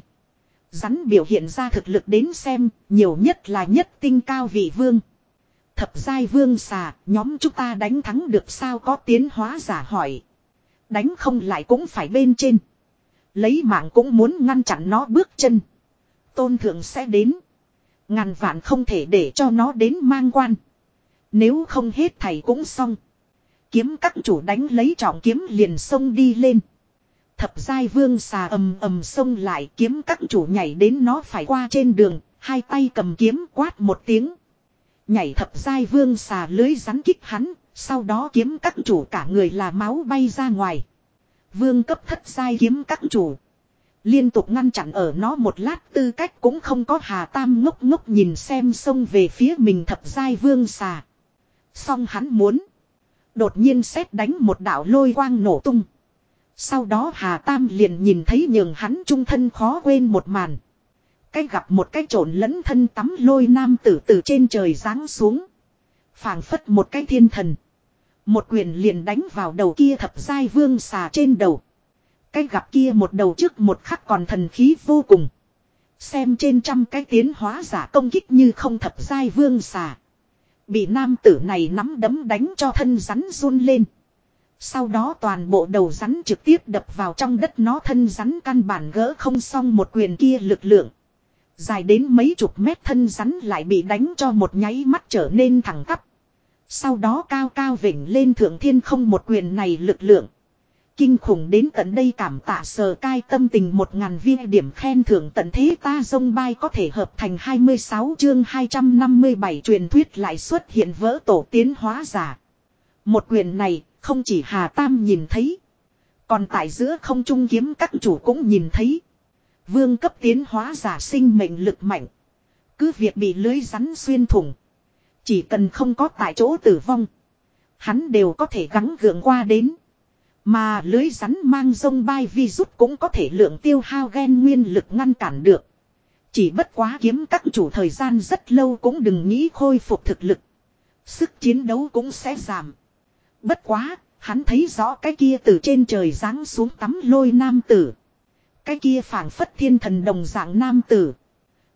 Rắn biểu hiện ra thực lực đến xem, nhiều nhất là nhất tinh cao vị vương. Thập giai vương xà, nhóm chúng ta đánh thắng được sao có tiến hóa giả hỏi. Đánh không lại cũng phải bên trên. Lấy mạng cũng muốn ngăn chặn nó bước chân. Tôn thượng sẽ đến. Ngàn vạn không thể để cho nó đến mang quan. Nếu không hết thầy cũng xong. Kiếm các chủ đánh lấy trọng kiếm liền sông đi lên. Thập giai vương xà ầm ầm sông lại kiếm các chủ nhảy đến nó phải qua trên đường, hai tay cầm kiếm quát một tiếng. Nhảy thập giai vương xà lưới rắn kích hắn, sau đó kiếm các chủ cả người là máu bay ra ngoài. Vương cấp thất giai kiếm các chủ. Liên tục ngăn chặn ở nó một lát tư cách cũng không có hà tam ngốc ngốc nhìn xem sông về phía mình thập giai vương xà. Xong hắn muốn. Đột nhiên xét đánh một đạo lôi quang nổ tung. Sau đó Hà Tam liền nhìn thấy nhường hắn trung thân khó quên một màn. Cái gặp một cái trộn lẫn thân tắm lôi nam tử từ trên trời giáng xuống. phảng phất một cái thiên thần. Một quyền liền đánh vào đầu kia thập giai vương xà trên đầu. Cái gặp kia một đầu trước một khắc còn thần khí vô cùng. Xem trên trăm cái tiến hóa giả công kích như không thập giai vương xà. Bị nam tử này nắm đấm đánh cho thân rắn run lên. Sau đó toàn bộ đầu rắn trực tiếp đập vào trong đất nó thân rắn căn bản gỡ không xong một quyền kia lực lượng. Dài đến mấy chục mét thân rắn lại bị đánh cho một nháy mắt trở nên thẳng tắp. Sau đó cao cao vỉnh lên thượng thiên không một quyền này lực lượng. Kinh khủng đến tận đây cảm tạ sờ cai tâm tình một ngàn viên điểm khen thưởng tận thế ta dông bay có thể hợp thành 26 chương 257 truyền thuyết lại xuất hiện vỡ tổ tiến hóa giả. Một quyền này, không chỉ Hà Tam nhìn thấy. Còn tại giữa không trung kiếm các chủ cũng nhìn thấy. Vương cấp tiến hóa giả sinh mệnh lực mạnh. Cứ việc bị lưới rắn xuyên thủng. Chỉ cần không có tại chỗ tử vong. Hắn đều có thể gắng gượng qua đến. Mà lưới rắn mang sông bay virus cũng có thể lượng tiêu hao gen nguyên lực ngăn cản được. Chỉ bất quá kiếm các chủ thời gian rất lâu cũng đừng nghĩ khôi phục thực lực. Sức chiến đấu cũng sẽ giảm. Bất quá, hắn thấy rõ cái kia từ trên trời giáng xuống tắm lôi nam tử. Cái kia phảng phất thiên thần đồng dạng nam tử.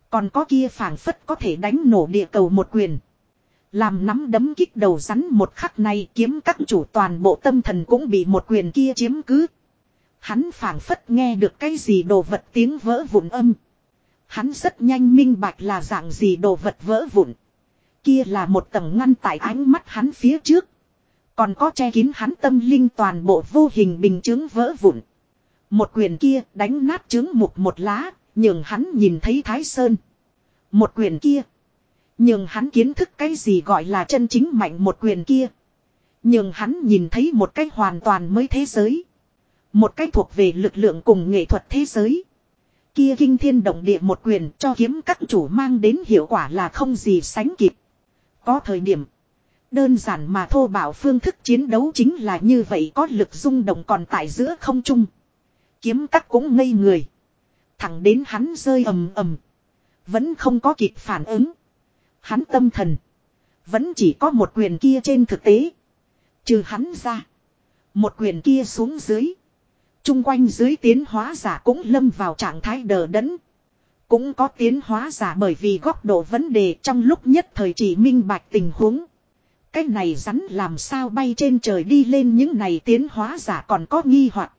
Còn có kia phảng phất có thể đánh nổ địa cầu một quyền. Làm nắm đấm kích đầu rắn một khắc này kiếm các chủ toàn bộ tâm thần cũng bị một quyền kia chiếm cứ. Hắn phảng phất nghe được cái gì đồ vật tiếng vỡ vụn âm. Hắn rất nhanh minh bạch là dạng gì đồ vật vỡ vụn. Kia là một tầng ngăn tại ánh mắt hắn phía trước. Còn có che kín hắn tâm linh toàn bộ vô hình bình chứng vỡ vụn. Một quyền kia đánh nát chứng mục một lá, nhường hắn nhìn thấy Thái Sơn. Một quyền kia nhưng hắn kiến thức cái gì gọi là chân chính mạnh một quyền kia. nhưng hắn nhìn thấy một cách hoàn toàn mới thế giới. Một cách thuộc về lực lượng cùng nghệ thuật thế giới. Kia kinh thiên động địa một quyền cho kiếm các chủ mang đến hiệu quả là không gì sánh kịp. Có thời điểm. Đơn giản mà thô bảo phương thức chiến đấu chính là như vậy có lực rung động còn tại giữa không trung. Kiếm các cũng ngây người. Thẳng đến hắn rơi ầm ầm. Vẫn không có kịp phản ứng. Hắn tâm thần. Vẫn chỉ có một quyền kia trên thực tế. Trừ hắn ra. Một quyền kia xuống dưới. Trung quanh dưới tiến hóa giả cũng lâm vào trạng thái đờ đẫn. Cũng có tiến hóa giả bởi vì góc độ vấn đề trong lúc nhất thời chỉ minh bạch tình huống. Cái này rắn làm sao bay trên trời đi lên những này tiến hóa giả còn có nghi hoặc.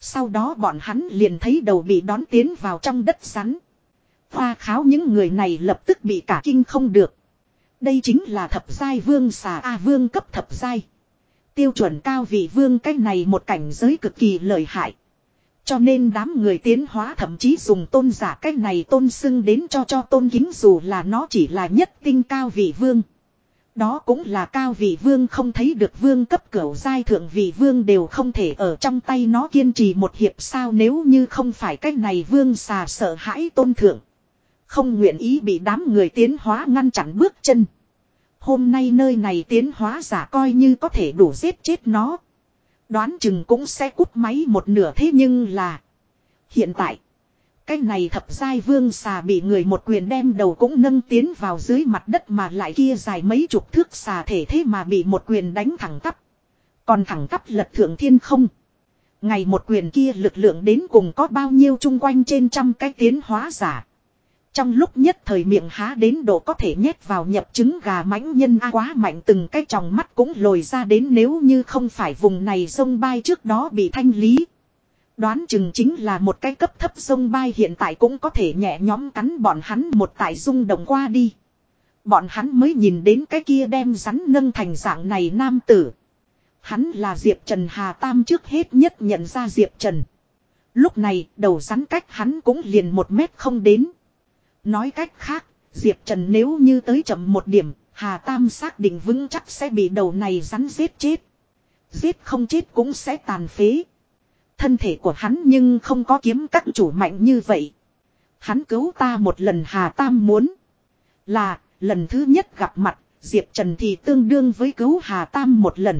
Sau đó bọn hắn liền thấy đầu bị đón tiến vào trong đất rắn. Hoa kháo những người này lập tức bị cả kinh không được. Đây chính là thập giai vương xà A vương cấp thập giai. Tiêu chuẩn cao vị vương cái này một cảnh giới cực kỳ lợi hại. Cho nên đám người tiến hóa thậm chí dùng tôn giả cái này tôn xưng đến cho cho tôn kính dù là nó chỉ là nhất tinh cao vị vương. Đó cũng là cao vị vương không thấy được vương cấp cửu giai thượng vị vương đều không thể ở trong tay nó kiên trì một hiệp sao nếu như không phải cái này vương xà sợ hãi tôn thượng. Không nguyện ý bị đám người tiến hóa ngăn chặn bước chân. Hôm nay nơi này tiến hóa giả coi như có thể đủ giết chết nó. Đoán chừng cũng sẽ cút máy một nửa thế nhưng là. Hiện tại. Cái này thập giai vương xà bị người một quyền đem đầu cũng nâng tiến vào dưới mặt đất mà lại kia dài mấy chục thước xà thể thế mà bị một quyền đánh thẳng tắp. Còn thẳng tắp lật thượng thiên không. Ngày một quyền kia lực lượng đến cùng có bao nhiêu chung quanh trên trăm cái tiến hóa giả. Trong lúc nhất thời miệng há đến độ có thể nhét vào nhập trứng gà mãnh nhân a quá mạnh từng cái tròng mắt cũng lồi ra đến nếu như không phải vùng này sông bay trước đó bị thanh lý. Đoán chừng chính là một cái cấp thấp sông bay hiện tại cũng có thể nhẹ nhóm cắn bọn hắn một tại rung động qua đi. Bọn hắn mới nhìn đến cái kia đem rắn nâng thành dạng này nam tử. Hắn là Diệp Trần Hà Tam trước hết nhất nhận ra Diệp Trần. Lúc này, đầu rắn cách hắn cũng liền một mét không đến. Nói cách khác, Diệp Trần nếu như tới chậm một điểm, Hà Tam xác định vững chắc sẽ bị đầu này rắn giết chết. Giết không chết cũng sẽ tàn phế. Thân thể của hắn nhưng không có kiếm các chủ mạnh như vậy. Hắn cứu ta một lần Hà Tam muốn. Là, lần thứ nhất gặp mặt, Diệp Trần thì tương đương với cứu Hà Tam một lần.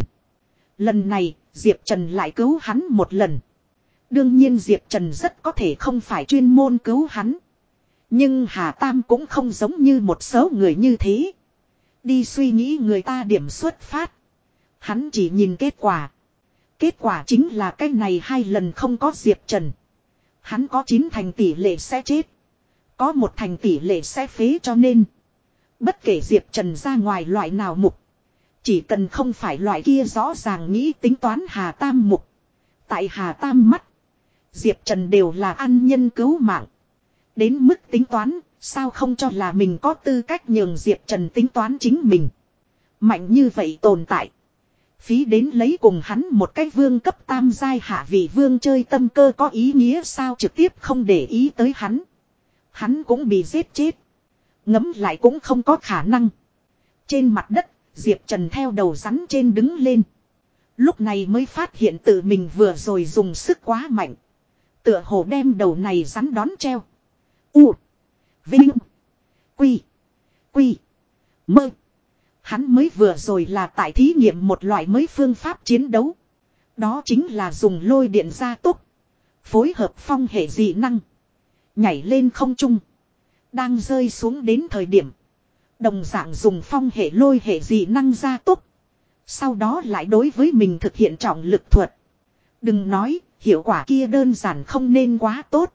Lần này, Diệp Trần lại cứu hắn một lần. Đương nhiên Diệp Trần rất có thể không phải chuyên môn cứu hắn. Nhưng Hà Tam cũng không giống như một số người như thế. Đi suy nghĩ người ta điểm xuất phát. Hắn chỉ nhìn kết quả. Kết quả chính là cái này hai lần không có Diệp Trần. Hắn có chín thành tỷ lệ sẽ chết. Có một thành tỷ lệ sẽ phế cho nên. Bất kể Diệp Trần ra ngoài loại nào mục. Chỉ cần không phải loại kia rõ ràng nghĩ tính toán Hà Tam mục. Tại Hà Tam mắt. Diệp Trần đều là ăn nhân cứu mạng. Đến mức tính toán, sao không cho là mình có tư cách nhường Diệp Trần tính toán chính mình. Mạnh như vậy tồn tại. Phí đến lấy cùng hắn một cái vương cấp tam giai hạ vị vương chơi tâm cơ có ý nghĩa sao trực tiếp không để ý tới hắn. Hắn cũng bị giết chết. Ngấm lại cũng không có khả năng. Trên mặt đất, Diệp Trần theo đầu rắn trên đứng lên. Lúc này mới phát hiện tự mình vừa rồi dùng sức quá mạnh. Tựa hồ đem đầu này rắn đón treo. U. Vinh. Quy. Quy. Mơ. Hắn mới vừa rồi là tại thí nghiệm một loại mới phương pháp chiến đấu. Đó chính là dùng lôi điện gia tốc. Phối hợp phong hệ dị năng. Nhảy lên không trung. Đang rơi xuống đến thời điểm. Đồng dạng dùng phong hệ lôi hệ dị năng gia tốc. Sau đó lại đối với mình thực hiện trọng lực thuật. Đừng nói, hiệu quả kia đơn giản không nên quá tốt.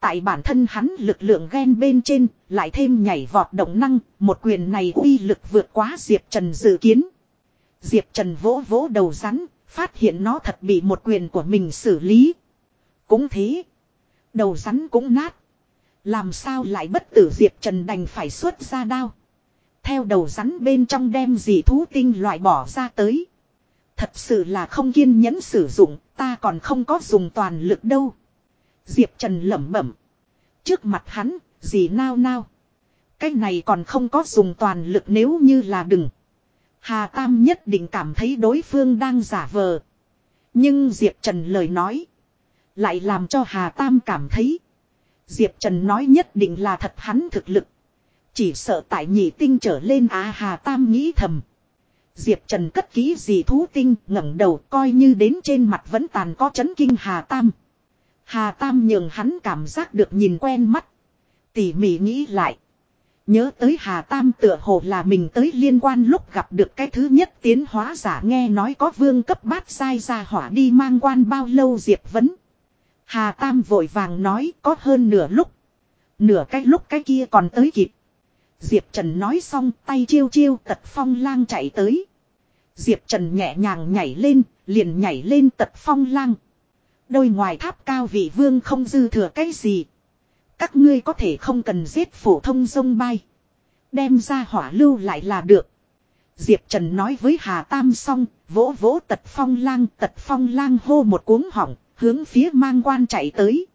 Tại bản thân hắn lực lượng ghen bên trên, lại thêm nhảy vọt động năng, một quyền này uy lực vượt quá Diệp Trần dự kiến. Diệp Trần vỗ vỗ đầu rắn, phát hiện nó thật bị một quyền của mình xử lý. Cũng thế, đầu rắn cũng nát. Làm sao lại bất tử Diệp Trần đành phải xuất ra đao. Theo đầu rắn bên trong đem dị thú tinh loại bỏ ra tới. Thật sự là không kiên nhẫn sử dụng, ta còn không có dùng toàn lực đâu. Diệp Trần lẩm bẩm. Trước mặt hắn, gì nao nao. Cái này còn không có dùng toàn lực nếu như là đừng. Hà Tam nhất định cảm thấy đối phương đang giả vờ. Nhưng Diệp Trần lời nói. Lại làm cho Hà Tam cảm thấy. Diệp Trần nói nhất định là thật hắn thực lực. Chỉ sợ tại nhị tinh trở lên á Hà Tam nghĩ thầm. Diệp Trần cất ký gì thú tinh ngẩng đầu coi như đến trên mặt vẫn tàn có chấn kinh Hà Tam. Hà Tam nhường hắn cảm giác được nhìn quen mắt. Tỉ mỉ nghĩ lại. Nhớ tới Hà Tam tựa hồ là mình tới liên quan lúc gặp được cái thứ nhất tiến hóa giả nghe nói có vương cấp bát sai ra hỏa đi mang quan bao lâu Diệp vấn. Hà Tam vội vàng nói có hơn nửa lúc. Nửa cái lúc cái kia còn tới kịp. Diệp Trần nói xong tay chiêu chiêu tật phong lang chạy tới. Diệp Trần nhẹ nhàng nhảy lên, liền nhảy lên tật phong lang. Đôi ngoài tháp cao vị vương không dư thừa cái gì. Các ngươi có thể không cần giết phổ thông sông bay. Đem ra hỏa lưu lại là được. Diệp Trần nói với Hà Tam xong, vỗ vỗ tật phong lang, tật phong lang hô một cuống hỏng, hướng phía mang quan chạy tới.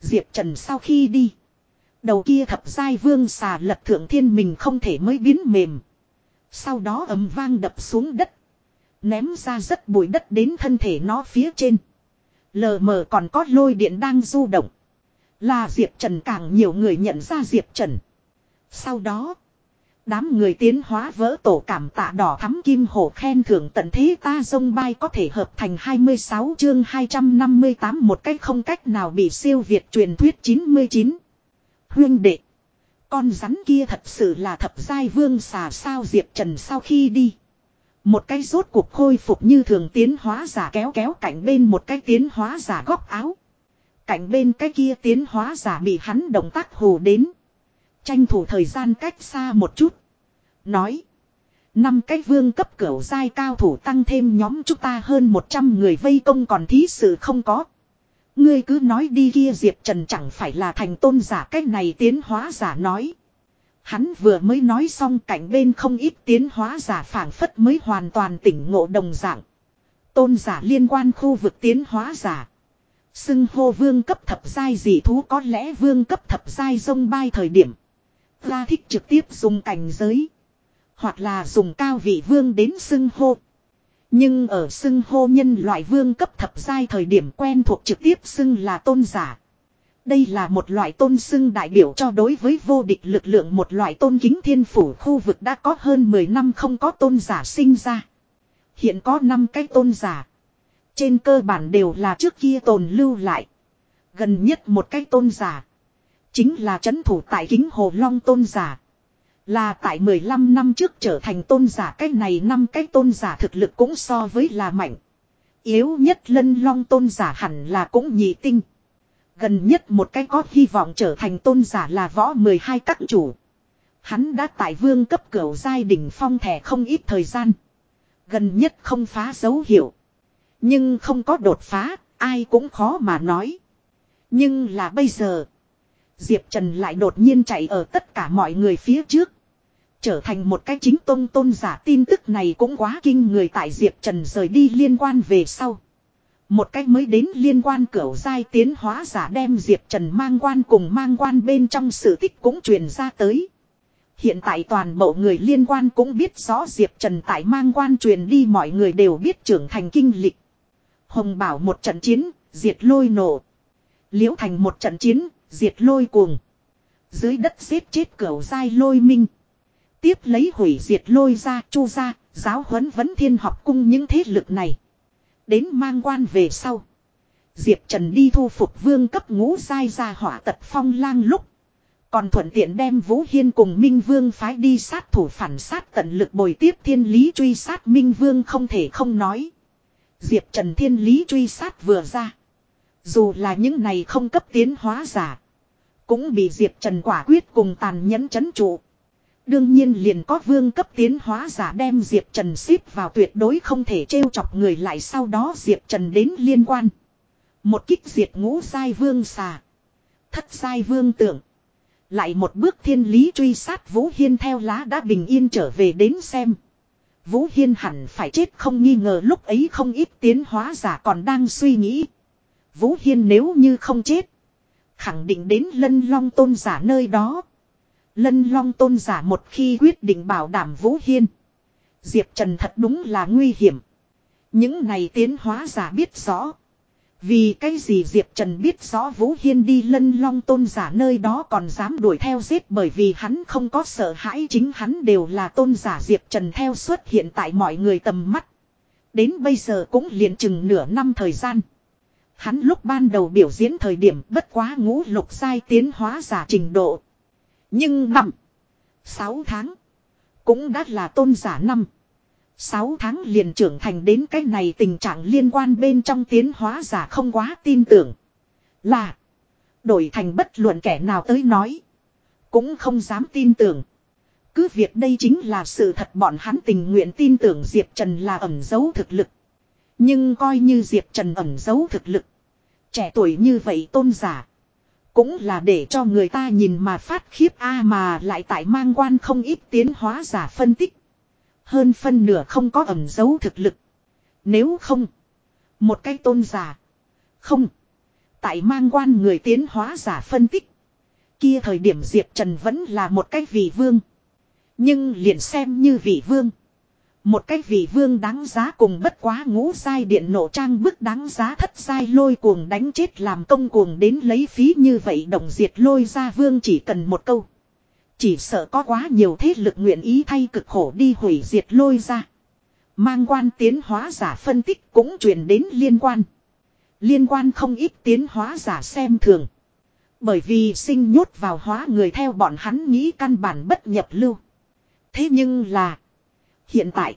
Diệp Trần sau khi đi. Đầu kia thập giai vương xà lật thượng thiên mình không thể mới biến mềm. Sau đó ấm vang đập xuống đất. Ném ra rất bụi đất đến thân thể nó phía trên. Lờ mờ còn có lôi điện đang du động. Là Diệp Trần càng nhiều người nhận ra Diệp Trần. Sau đó. Đám người tiến hóa vỡ tổ cảm tạ đỏ thắm kim hổ khen thưởng tận thế ta dông bay có thể hợp thành 26 chương 258 một cách không cách nào bị siêu việt truyền thuyết 99. Huyên đệ. Con rắn kia thật sự là thập giai vương xà sao Diệp Trần sau khi đi. Một cái rốt cuộc khôi phục như thường tiến hóa giả kéo kéo cạnh bên một cái tiến hóa giả góc áo. Cạnh bên cái kia tiến hóa giả bị hắn động tác hù đến. Tranh thủ thời gian cách xa một chút. Nói. Năm cái vương cấp cửu giai cao thủ tăng thêm nhóm chúng ta hơn 100 người vây công còn thí sự không có. Ngươi cứ nói đi kia Diệp Trần chẳng phải là thành tôn giả cách này tiến hóa giả nói. Hắn vừa mới nói xong cảnh bên không ít tiến hóa giả phản phất mới hoàn toàn tỉnh ngộ đồng dạng. Tôn giả liên quan khu vực tiến hóa giả. Xưng hô vương cấp thập giai dị thú có lẽ vương cấp thập giai dông bay thời điểm. Ra thích trực tiếp dùng cảnh giới. Hoặc là dùng cao vị vương đến xưng hô. Nhưng ở xưng hô nhân loại vương cấp thập giai thời điểm quen thuộc trực tiếp xưng là tôn giả. Đây là một loại tôn xưng đại biểu cho đối với vô địch lực lượng, một loại tôn kính thiên phủ khu vực đã có hơn 10 năm không có tôn giả sinh ra. Hiện có 5 cái tôn giả. Trên cơ bản đều là trước kia tồn lưu lại. Gần nhất một cái tôn giả. Chính là chấn thủ tại kính hồ long tôn giả. Là tại 15 năm trước trở thành tôn giả cái này năm cái tôn giả thực lực cũng so với là mạnh. Yếu nhất lân long tôn giả hẳn là cũng nhị tinh. Gần nhất một cái có hy vọng trở thành tôn giả là võ 12 các chủ. Hắn đã tại vương cấp cửu giai đỉnh phong thẻ không ít thời gian. Gần nhất không phá dấu hiệu. Nhưng không có đột phá, ai cũng khó mà nói. Nhưng là bây giờ. Diệp Trần lại đột nhiên chạy ở tất cả mọi người phía trước. Trở thành một cái chính tôn tôn giả tin tức này cũng quá kinh người tại Diệp Trần rời đi liên quan về sau. Một cách mới đến liên quan cửu giai tiến hóa giả đem Diệp Trần mang quan cùng mang quan bên trong sự tích cũng truyền ra tới. Hiện tại toàn bộ người liên quan cũng biết rõ Diệp Trần tại mang quan truyền đi mọi người đều biết trưởng thành kinh lịch. Hồng bảo một trận chiến, diệt lôi nổ. Liễu thành một trận chiến, diệt lôi cuồng. Dưới đất xếp chết cửu giai lôi minh. Tiếp lấy hủy diệt lôi ra, chu ra, giáo huấn vấn thiên học cung những thế lực này. Đến mang quan về sau. Diệp Trần đi thu phục vương cấp ngũ giai ra hỏa tật phong lang lúc. Còn thuận tiện đem Vũ Hiên cùng Minh Vương phái đi sát thủ phản sát tận lực bồi tiếp thiên lý truy sát Minh Vương không thể không nói. Diệp Trần thiên lý truy sát vừa ra. Dù là những này không cấp tiến hóa giả. Cũng bị Diệp Trần quả quyết cùng tàn nhẫn chấn trụ. Đương nhiên liền có vương cấp tiến hóa giả đem Diệp Trần xếp vào tuyệt đối không thể trêu chọc người lại sau đó Diệp Trần đến liên quan. Một kích diệt ngũ sai vương xà. Thất sai vương tưởng. Lại một bước thiên lý truy sát Vũ Hiên theo lá đã bình yên trở về đến xem. Vũ Hiên hẳn phải chết không nghi ngờ lúc ấy không ít tiến hóa giả còn đang suy nghĩ. Vũ Hiên nếu như không chết. Khẳng định đến lân long tôn giả nơi đó. Lân long tôn giả một khi quyết định bảo đảm Vũ Hiên. Diệp Trần thật đúng là nguy hiểm. Những này tiến hóa giả biết rõ. Vì cái gì Diệp Trần biết rõ Vũ Hiên đi lân long tôn giả nơi đó còn dám đuổi theo giết bởi vì hắn không có sợ hãi chính hắn đều là tôn giả Diệp Trần theo xuất hiện tại mọi người tầm mắt. Đến bây giờ cũng liền chừng nửa năm thời gian. Hắn lúc ban đầu biểu diễn thời điểm bất quá ngũ lục sai tiến hóa giả trình độ. Nhưng năm, sáu tháng, cũng đã là tôn giả năm. sáu tháng liền trưởng thành đến cái này tình trạng liên quan bên trong tiến hóa giả không quá tin tưởng. Là, đổi thành bất luận kẻ nào tới nói. Cũng không dám tin tưởng. Cứ việc đây chính là sự thật bọn hắn tình nguyện tin tưởng Diệp Trần là ẩn giấu thực lực. Nhưng coi như Diệp Trần ẩn giấu thực lực. Trẻ tuổi như vậy tôn giả. Cũng là để cho người ta nhìn mà phát khiếp a mà lại tại mang quan không ít tiến hóa giả phân tích. Hơn phân nửa không có ẩn dấu thực lực. Nếu không. Một cái tôn giả. Không. Tại mang quan người tiến hóa giả phân tích. Kia thời điểm Diệp Trần vẫn là một cái vị vương. Nhưng liền xem như vị vương. Một cái vị vương đáng giá cùng bất quá ngũ sai điện nổ trang bức đáng giá thất sai lôi cuồng đánh chết làm công cuồng đến lấy phí như vậy đồng diệt lôi ra vương chỉ cần một câu. Chỉ sợ có quá nhiều thế lực nguyện ý thay cực khổ đi hủy diệt lôi ra. Mang quan tiến hóa giả phân tích cũng truyền đến liên quan. Liên quan không ít tiến hóa giả xem thường. Bởi vì sinh nhốt vào hóa người theo bọn hắn nghĩ căn bản bất nhập lưu. Thế nhưng là. Hiện tại.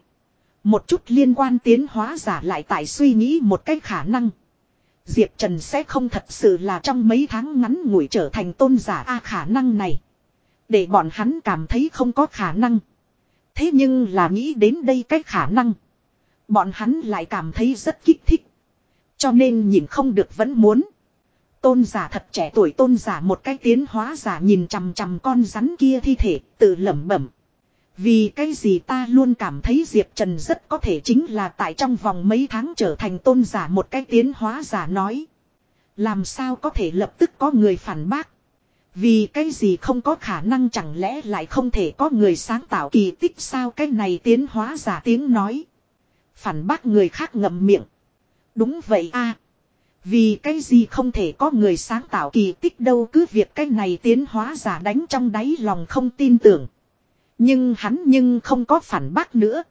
Một chút liên quan tiến hóa giả lại tại suy nghĩ một cách khả năng. Diệp Trần sẽ không thật sự là trong mấy tháng ngắn ngủi trở thành tôn giả A khả năng này. Để bọn hắn cảm thấy không có khả năng. Thế nhưng là nghĩ đến đây cái khả năng. Bọn hắn lại cảm thấy rất kích thích. Cho nên nhìn không được vẫn muốn. Tôn giả thật trẻ tuổi tôn giả một cái tiến hóa giả nhìn chằm chằm con rắn kia thi thể, tự lẩm bẩm. Vì cái gì ta luôn cảm thấy Diệp Trần rất có thể chính là tại trong vòng mấy tháng trở thành tôn giả một cái tiến hóa giả nói. Làm sao có thể lập tức có người phản bác. Vì cái gì không có khả năng chẳng lẽ lại không thể có người sáng tạo kỳ tích sao cái này tiến hóa giả tiếng nói. Phản bác người khác ngậm miệng. Đúng vậy a Vì cái gì không thể có người sáng tạo kỳ tích đâu cứ việc cái này tiến hóa giả đánh trong đáy lòng không tin tưởng. Nhưng hắn nhưng không có phản bác nữa.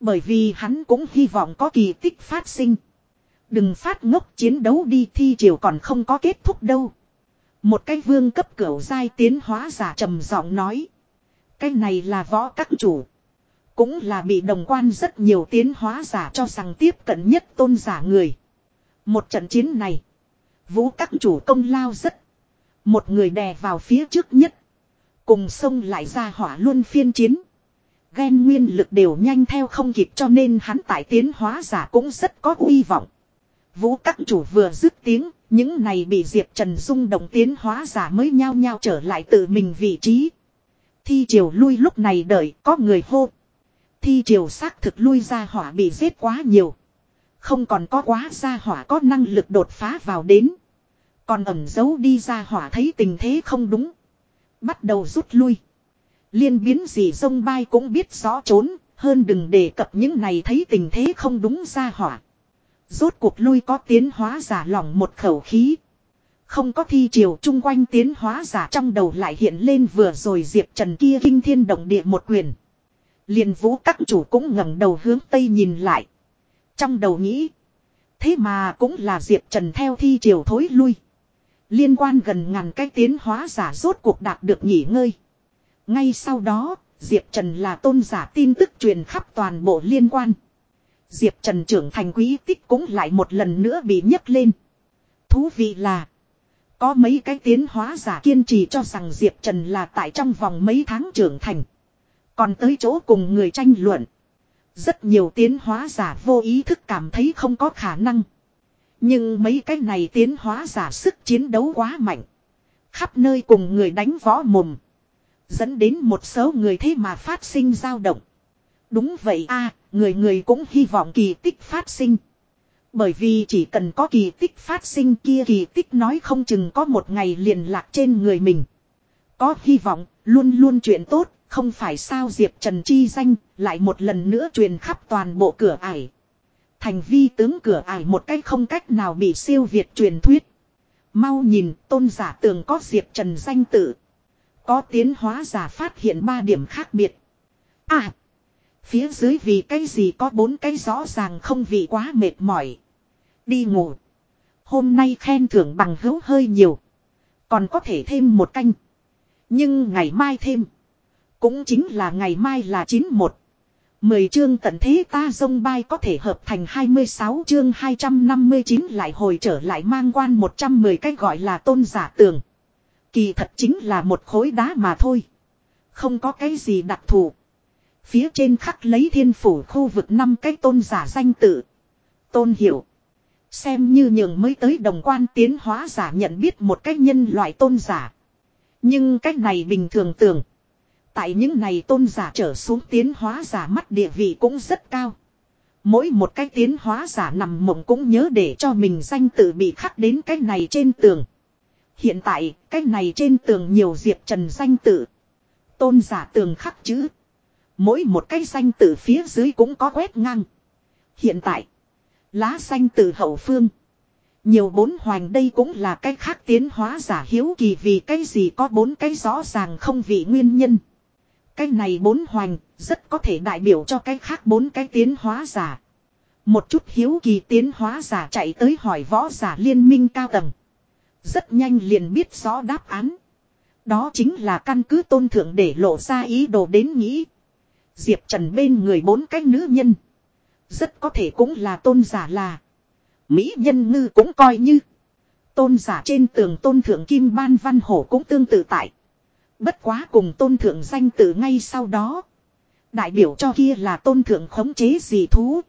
Bởi vì hắn cũng hy vọng có kỳ tích phát sinh. Đừng phát ngốc chiến đấu đi thi triều còn không có kết thúc đâu. Một cái vương cấp cửu giai tiến hóa giả trầm giọng nói. Cái này là võ các chủ. Cũng là bị đồng quan rất nhiều tiến hóa giả cho rằng tiếp cận nhất tôn giả người. Một trận chiến này. Vũ các chủ công lao rất. Một người đè vào phía trước nhất. Cùng sông lại ra hỏa luôn phiên chiến. Ghen nguyên lực đều nhanh theo không kịp cho nên hắn tại tiến hóa giả cũng rất có uy vọng. Vũ các chủ vừa dứt tiếng, những này bị Diệp Trần dung động tiến hóa giả mới nhao nhao trở lại tự mình vị trí. Thi triều lui lúc này đợi có người hô. Thi triều xác thực lui ra hỏa bị giết quá nhiều. Không còn có quá ra hỏa có năng lực đột phá vào đến. Còn ẩn giấu đi ra hỏa thấy tình thế không đúng. Bắt đầu rút lui. Liên biến gì sông bay cũng biết rõ trốn. Hơn đừng đề cập những này thấy tình thế không đúng ra hỏa. Rốt cuộc lui có tiến hóa giả lỏng một khẩu khí. Không có thi triều chung quanh tiến hóa giả trong đầu lại hiện lên vừa rồi Diệp Trần kia kinh thiên động địa một quyền. liền vũ các chủ cũng ngẩng đầu hướng Tây nhìn lại. Trong đầu nghĩ. Thế mà cũng là Diệp Trần theo thi triều thối lui. Liên quan gần ngàn cái tiến hóa giả rốt cuộc đạt được nghỉ ngơi. Ngay sau đó, Diệp Trần là tôn giả tin tức truyền khắp toàn bộ liên quan. Diệp Trần trưởng thành quý tích cũng lại một lần nữa bị nhấc lên. Thú vị là, có mấy cái tiến hóa giả kiên trì cho rằng Diệp Trần là tại trong vòng mấy tháng trưởng thành. Còn tới chỗ cùng người tranh luận. Rất nhiều tiến hóa giả vô ý thức cảm thấy không có khả năng. Nhưng mấy cái này tiến hóa giả sức chiến đấu quá mạnh. Khắp nơi cùng người đánh võ mồm. Dẫn đến một số người thế mà phát sinh dao động. Đúng vậy a người người cũng hy vọng kỳ tích phát sinh. Bởi vì chỉ cần có kỳ tích phát sinh kia kỳ tích nói không chừng có một ngày liền lạc trên người mình. Có hy vọng, luôn luôn chuyện tốt, không phải sao Diệp Trần chi danh, lại một lần nữa truyền khắp toàn bộ cửa ải. Thành vi tướng cửa ải một cách không cách nào bị siêu việt truyền thuyết. Mau nhìn, tôn giả tường có Diệp Trần danh tự. Có tiến hóa giả phát hiện ba điểm khác biệt. À! Phía dưới vì cái gì có bốn cái rõ ràng không vì quá mệt mỏi. Đi ngủ. Hôm nay khen thưởng bằng hữu hơi nhiều. Còn có thể thêm một canh. Nhưng ngày mai thêm. Cũng chính là ngày mai là 91. 10 chương tận thế ta dông bay có thể hợp thành 26 chương 259 lại hồi trở lại mang quan 110 cái gọi là tôn giả tường. Kỳ thật chính là một khối đá mà thôi. Không có cái gì đặc thù. Phía trên khắc lấy thiên phủ khu vực năm cái tôn giả danh tự. Tôn hiểu Xem như nhường mới tới đồng quan tiến hóa giả nhận biết một cách nhân loại tôn giả. Nhưng cách này bình thường tưởng. Tại những này tôn giả trở xuống tiến hóa giả mắt địa vị cũng rất cao. Mỗi một cái tiến hóa giả nằm mộng cũng nhớ để cho mình danh tự bị khắc đến cái này trên tường. Hiện tại, cái này trên tường nhiều diệp trần danh tự. Tôn giả tường khắc chữ. Mỗi một cái danh tự phía dưới cũng có quét ngang. Hiện tại, lá xanh từ hậu phương. Nhiều bốn hoành đây cũng là cái khác tiến hóa giả hiếu kỳ vì cái gì có bốn cái rõ ràng không vì nguyên nhân. Cái này bốn hoành, rất có thể đại biểu cho cái khác bốn cái tiến hóa giả. Một chút hiếu kỳ tiến hóa giả chạy tới hỏi võ giả liên minh cao tầng. Rất nhanh liền biết rõ đáp án. Đó chính là căn cứ tôn thượng để lộ ra ý đồ đến nghĩ. Diệp Trần bên người bốn cái nữ nhân. Rất có thể cũng là tôn giả là. Mỹ nhân ngư cũng coi như. Tôn giả trên tường tôn thượng kim ban văn hổ cũng tương tự tại. Bất quá cùng tôn thượng danh tự ngay sau đó. Đại biểu cho kia là tôn thượng khống chế gì thú.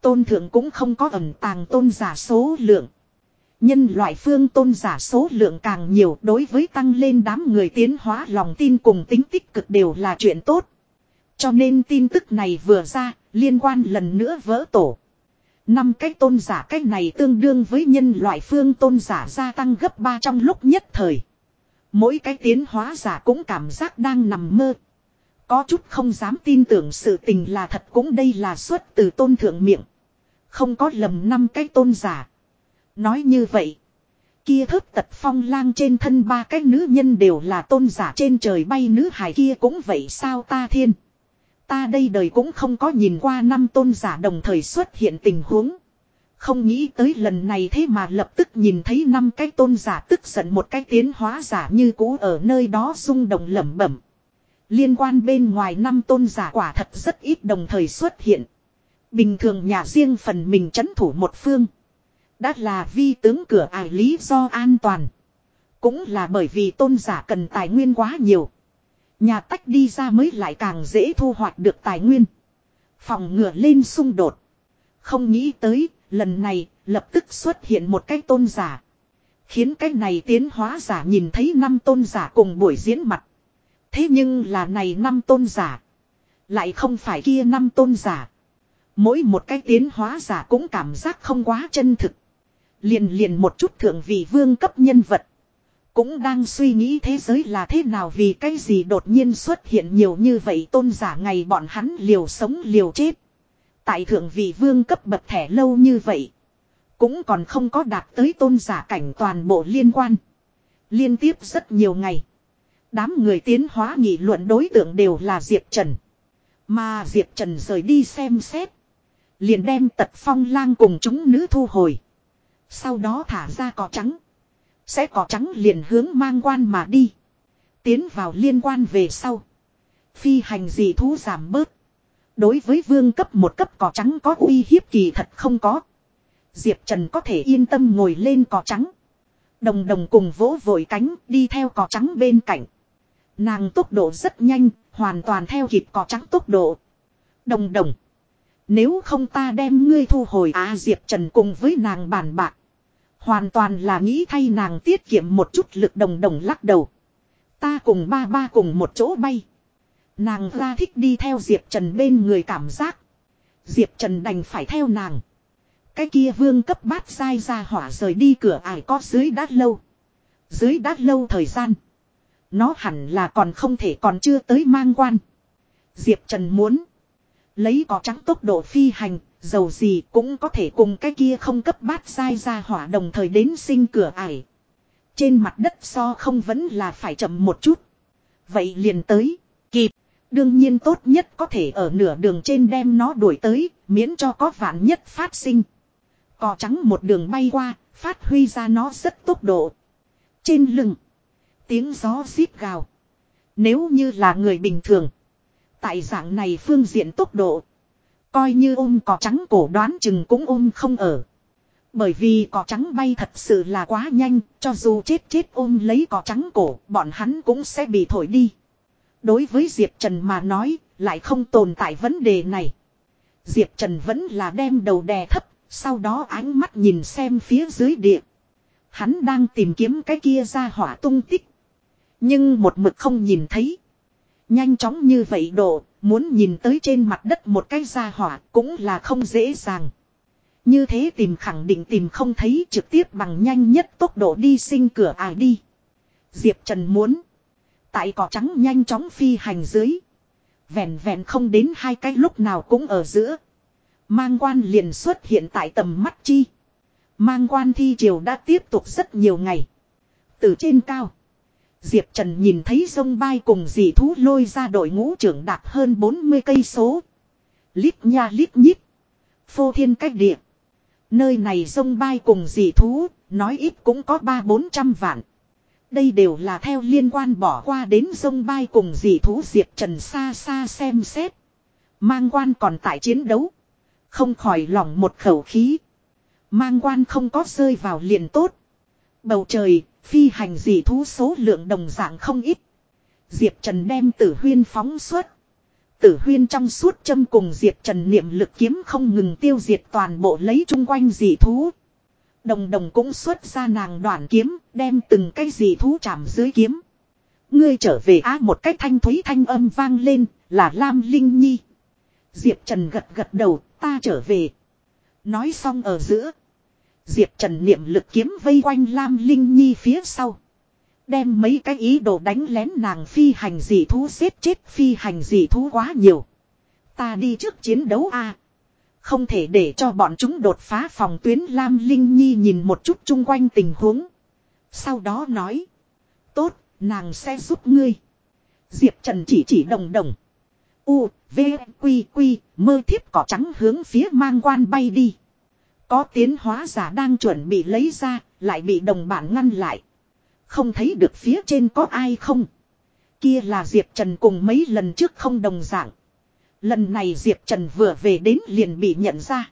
Tôn thượng cũng không có ẩn tàng tôn giả số lượng. Nhân loại phương tôn giả số lượng càng nhiều đối với tăng lên đám người tiến hóa lòng tin cùng tính tích cực đều là chuyện tốt. Cho nên tin tức này vừa ra, liên quan lần nữa vỡ tổ. Năm cái tôn giả cách này tương đương với nhân loại phương tôn giả gia tăng gấp 3 trong lúc nhất thời. Mỗi cái tiến hóa giả cũng cảm giác đang nằm mơ. Có chút không dám tin tưởng sự tình là thật cũng đây là xuất từ tôn thượng miệng. Không có lầm năm cái tôn giả. Nói như vậy. Kia thớt tật phong lang trên thân ba cái nữ nhân đều là tôn giả trên trời bay nữ hài kia cũng vậy sao ta thiên. Ta đây đời cũng không có nhìn qua năm tôn giả đồng thời xuất hiện tình huống. Không nghĩ tới lần này thế mà lập tức nhìn thấy năm cái tôn giả tức giận một cái tiến hóa giả như cũ ở nơi đó rung động lẩm bẩm. Liên quan bên ngoài năm tôn giả quả thật rất ít đồng thời xuất hiện. Bình thường nhà riêng phần mình chấn thủ một phương. Đã là vi tướng cửa ải lý do an toàn. Cũng là bởi vì tôn giả cần tài nguyên quá nhiều. Nhà tách đi ra mới lại càng dễ thu hoạch được tài nguyên. Phòng ngừa lên xung đột. Không nghĩ tới, lần này, lập tức xuất hiện một cái tôn giả. Khiến cái này tiến hóa giả nhìn thấy năm tôn giả cùng buổi diễn mặt. Thế nhưng là này năm tôn giả. Lại không phải kia năm tôn giả. Mỗi một cái tiến hóa giả cũng cảm giác không quá chân thực. Liền liền một chút thượng vị vương cấp nhân vật. Cũng đang suy nghĩ thế giới là thế nào vì cái gì đột nhiên xuất hiện nhiều như vậy tôn giả ngày bọn hắn liều sống liều chết. Tại thượng vị vương cấp bậc thẻ lâu như vậy. Cũng còn không có đạt tới tôn giả cảnh toàn bộ liên quan. Liên tiếp rất nhiều ngày. Đám người tiến hóa nghị luận đối tượng đều là Diệp Trần. Mà Diệp Trần rời đi xem xét. Liền đem tật phong lang cùng chúng nữ thu hồi. Sau đó thả ra cỏ trắng. Sẽ cỏ trắng liền hướng mang quan mà đi. Tiến vào liên quan về sau. Phi hành dị thú giảm bớt. Đối với vương cấp một cấp cỏ trắng có uy hiếp kỳ thật không có. Diệp Trần có thể yên tâm ngồi lên cỏ trắng. Đồng đồng cùng vỗ vội cánh đi theo cỏ trắng bên cạnh. Nàng tốc độ rất nhanh, hoàn toàn theo kịp cỏ trắng tốc độ. Đồng đồng. Nếu không ta đem ngươi thu hồi à Diệp Trần cùng với nàng bàn bạc. Hoàn toàn là nghĩ thay nàng tiết kiệm một chút lực đồng đồng lắc đầu. Ta cùng ba ba cùng một chỗ bay. Nàng ra thích đi theo Diệp Trần bên người cảm giác. Diệp Trần đành phải theo nàng. Cái kia vương cấp bát sai ra hỏa rời đi cửa ải có dưới đát lâu. Dưới đát lâu thời gian. Nó hẳn là còn không thể còn chưa tới mang quan. Diệp Trần muốn. Lấy cỏ trắng tốc độ phi hành, dầu gì cũng có thể cùng cái kia không cấp bát sai ra hỏa đồng thời đến sinh cửa ải. Trên mặt đất so không vẫn là phải chậm một chút. Vậy liền tới, kịp. Đương nhiên tốt nhất có thể ở nửa đường trên đem nó đuổi tới, miễn cho có vạn nhất phát sinh. Cò trắng một đường bay qua, phát huy ra nó rất tốc độ. Trên lưng, tiếng gió xít gào. Nếu như là người bình thường, tại dạng này phương diện tốc độ, coi như ôm cỏ trắng cổ đoán chừng cũng ôm không ở. Bởi vì cỏ trắng bay thật sự là quá nhanh, cho dù chết chết ôm lấy cỏ trắng cổ, bọn hắn cũng sẽ bị thổi đi. Đối với Diệp Trần mà nói, lại không tồn tại vấn đề này. Diệp Trần vẫn là đem đầu đè thấp, sau đó ánh mắt nhìn xem phía dưới địa. Hắn đang tìm kiếm cái kia ra hỏa tung tích. Nhưng một mực không nhìn thấy. Nhanh chóng như vậy độ, muốn nhìn tới trên mặt đất một cái ra hỏa cũng là không dễ dàng. Như thế tìm khẳng định tìm không thấy trực tiếp bằng nhanh nhất tốc độ đi sinh cửa ải đi. Diệp Trần muốn. Tại cỏ trắng nhanh chóng phi hành dưới. Vẹn vẹn không đến hai cái lúc nào cũng ở giữa. Mang quan liền xuất hiện tại tầm mắt chi. Mang quan thi triều đã tiếp tục rất nhiều ngày. Từ trên cao. Diệp Trần nhìn thấy sông bay cùng dì thú lôi ra đội ngũ trưởng đạt hơn 40 cây số. Lít nha lít nhít. Phô thiên cách địa. Nơi này sông bay cùng dì thú, nói ít cũng có 3-400 vạn. Đây đều là theo liên quan bỏ qua đến sông bay cùng dì thú Diệp Trần xa xa xem xét. Mang quan còn tại chiến đấu. Không khỏi lòng một khẩu khí. Mang quan không có rơi vào liền tốt. Bầu trời, phi hành dị thú số lượng đồng dạng không ít. Diệp Trần đem tử huyên phóng suốt. Tử huyên trong suốt châm cùng Diệp Trần niệm lực kiếm không ngừng tiêu diệt toàn bộ lấy chung quanh dị thú. Đồng đồng cũng xuất ra nàng đoạn kiếm, đem từng cái gì thú chạm dưới kiếm. Ngươi trở về á một cách thanh thúy thanh âm vang lên, là Lam Linh Nhi. Diệp Trần gật gật đầu, ta trở về. Nói xong ở giữa. Diệp Trần niệm lực kiếm vây quanh Lam Linh Nhi phía sau. Đem mấy cái ý đồ đánh lén nàng phi hành dị thú xếp chết phi hành dị thú quá nhiều. Ta đi trước chiến đấu a không thể để cho bọn chúng đột phá phòng tuyến Lam Linh Nhi nhìn một chút chung quanh tình huống. Sau đó nói. Tốt, nàng sẽ giúp ngươi. Diệp Trần chỉ chỉ đồng đồng. U, V, Quy, Quy, mơ thiếp cỏ trắng hướng phía mang quan bay đi. Có tiến hóa giả đang chuẩn bị lấy ra, lại bị đồng bản ngăn lại. Không thấy được phía trên có ai không. Kia là Diệp Trần cùng mấy lần trước không đồng dạng. Lần này Diệp Trần vừa về đến liền bị nhận ra.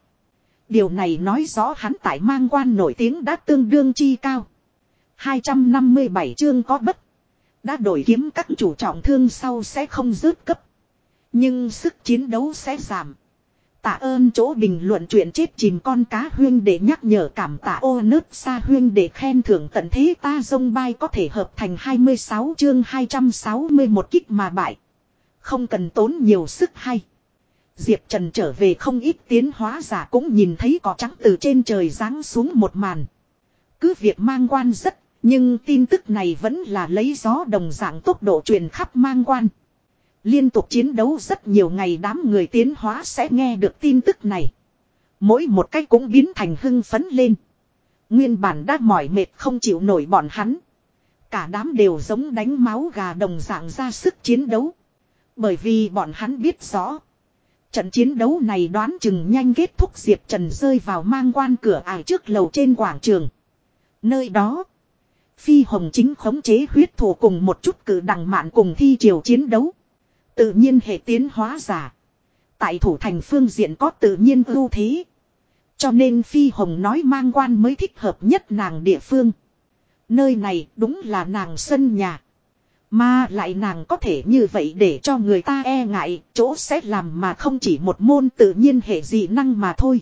Điều này nói rõ hắn tại mang quan nổi tiếng đã tương đương chi cao. 257 chương có bất. Đã đổi kiếm các chủ trọng thương sau sẽ không rớt cấp. Nhưng sức chiến đấu sẽ giảm. Tạ ơn chỗ bình luận chuyện chết chìm con cá huyên để nhắc nhở cảm tạ ô nớt xa huyên để khen thưởng tận thế ta dông bay có thể hợp thành 26 chương 261 kích mà bại. Không cần tốn nhiều sức hay. Diệp Trần trở về không ít tiến hóa giả cũng nhìn thấy cỏ trắng từ trên trời giáng xuống một màn. Cứ việc mang quan rất, nhưng tin tức này vẫn là lấy gió đồng dạng tốc độ truyền khắp mang quan. Liên tục chiến đấu rất nhiều ngày đám người tiến hóa sẽ nghe được tin tức này. Mỗi một cách cũng biến thành hưng phấn lên. Nguyên bản đã mỏi mệt không chịu nổi bọn hắn. Cả đám đều giống đánh máu gà đồng dạng ra sức chiến đấu. Bởi vì bọn hắn biết rõ. Trận chiến đấu này đoán chừng nhanh kết thúc Diệp Trần rơi vào mang quan cửa ải trước lầu trên quảng trường. Nơi đó. Phi Hồng chính khống chế huyết thủ cùng một chút cử đằng mạn cùng thi triều chiến đấu. Tự nhiên hệ tiến hóa giả. Tại thủ thành phương diện có tự nhiên ưu thế. Cho nên Phi Hồng nói mang quan mới thích hợp nhất nàng địa phương. Nơi này đúng là nàng sân nhà. Mà lại nàng có thể như vậy để cho người ta e ngại, chỗ sẽ làm mà không chỉ một môn tự nhiên hệ dị năng mà thôi.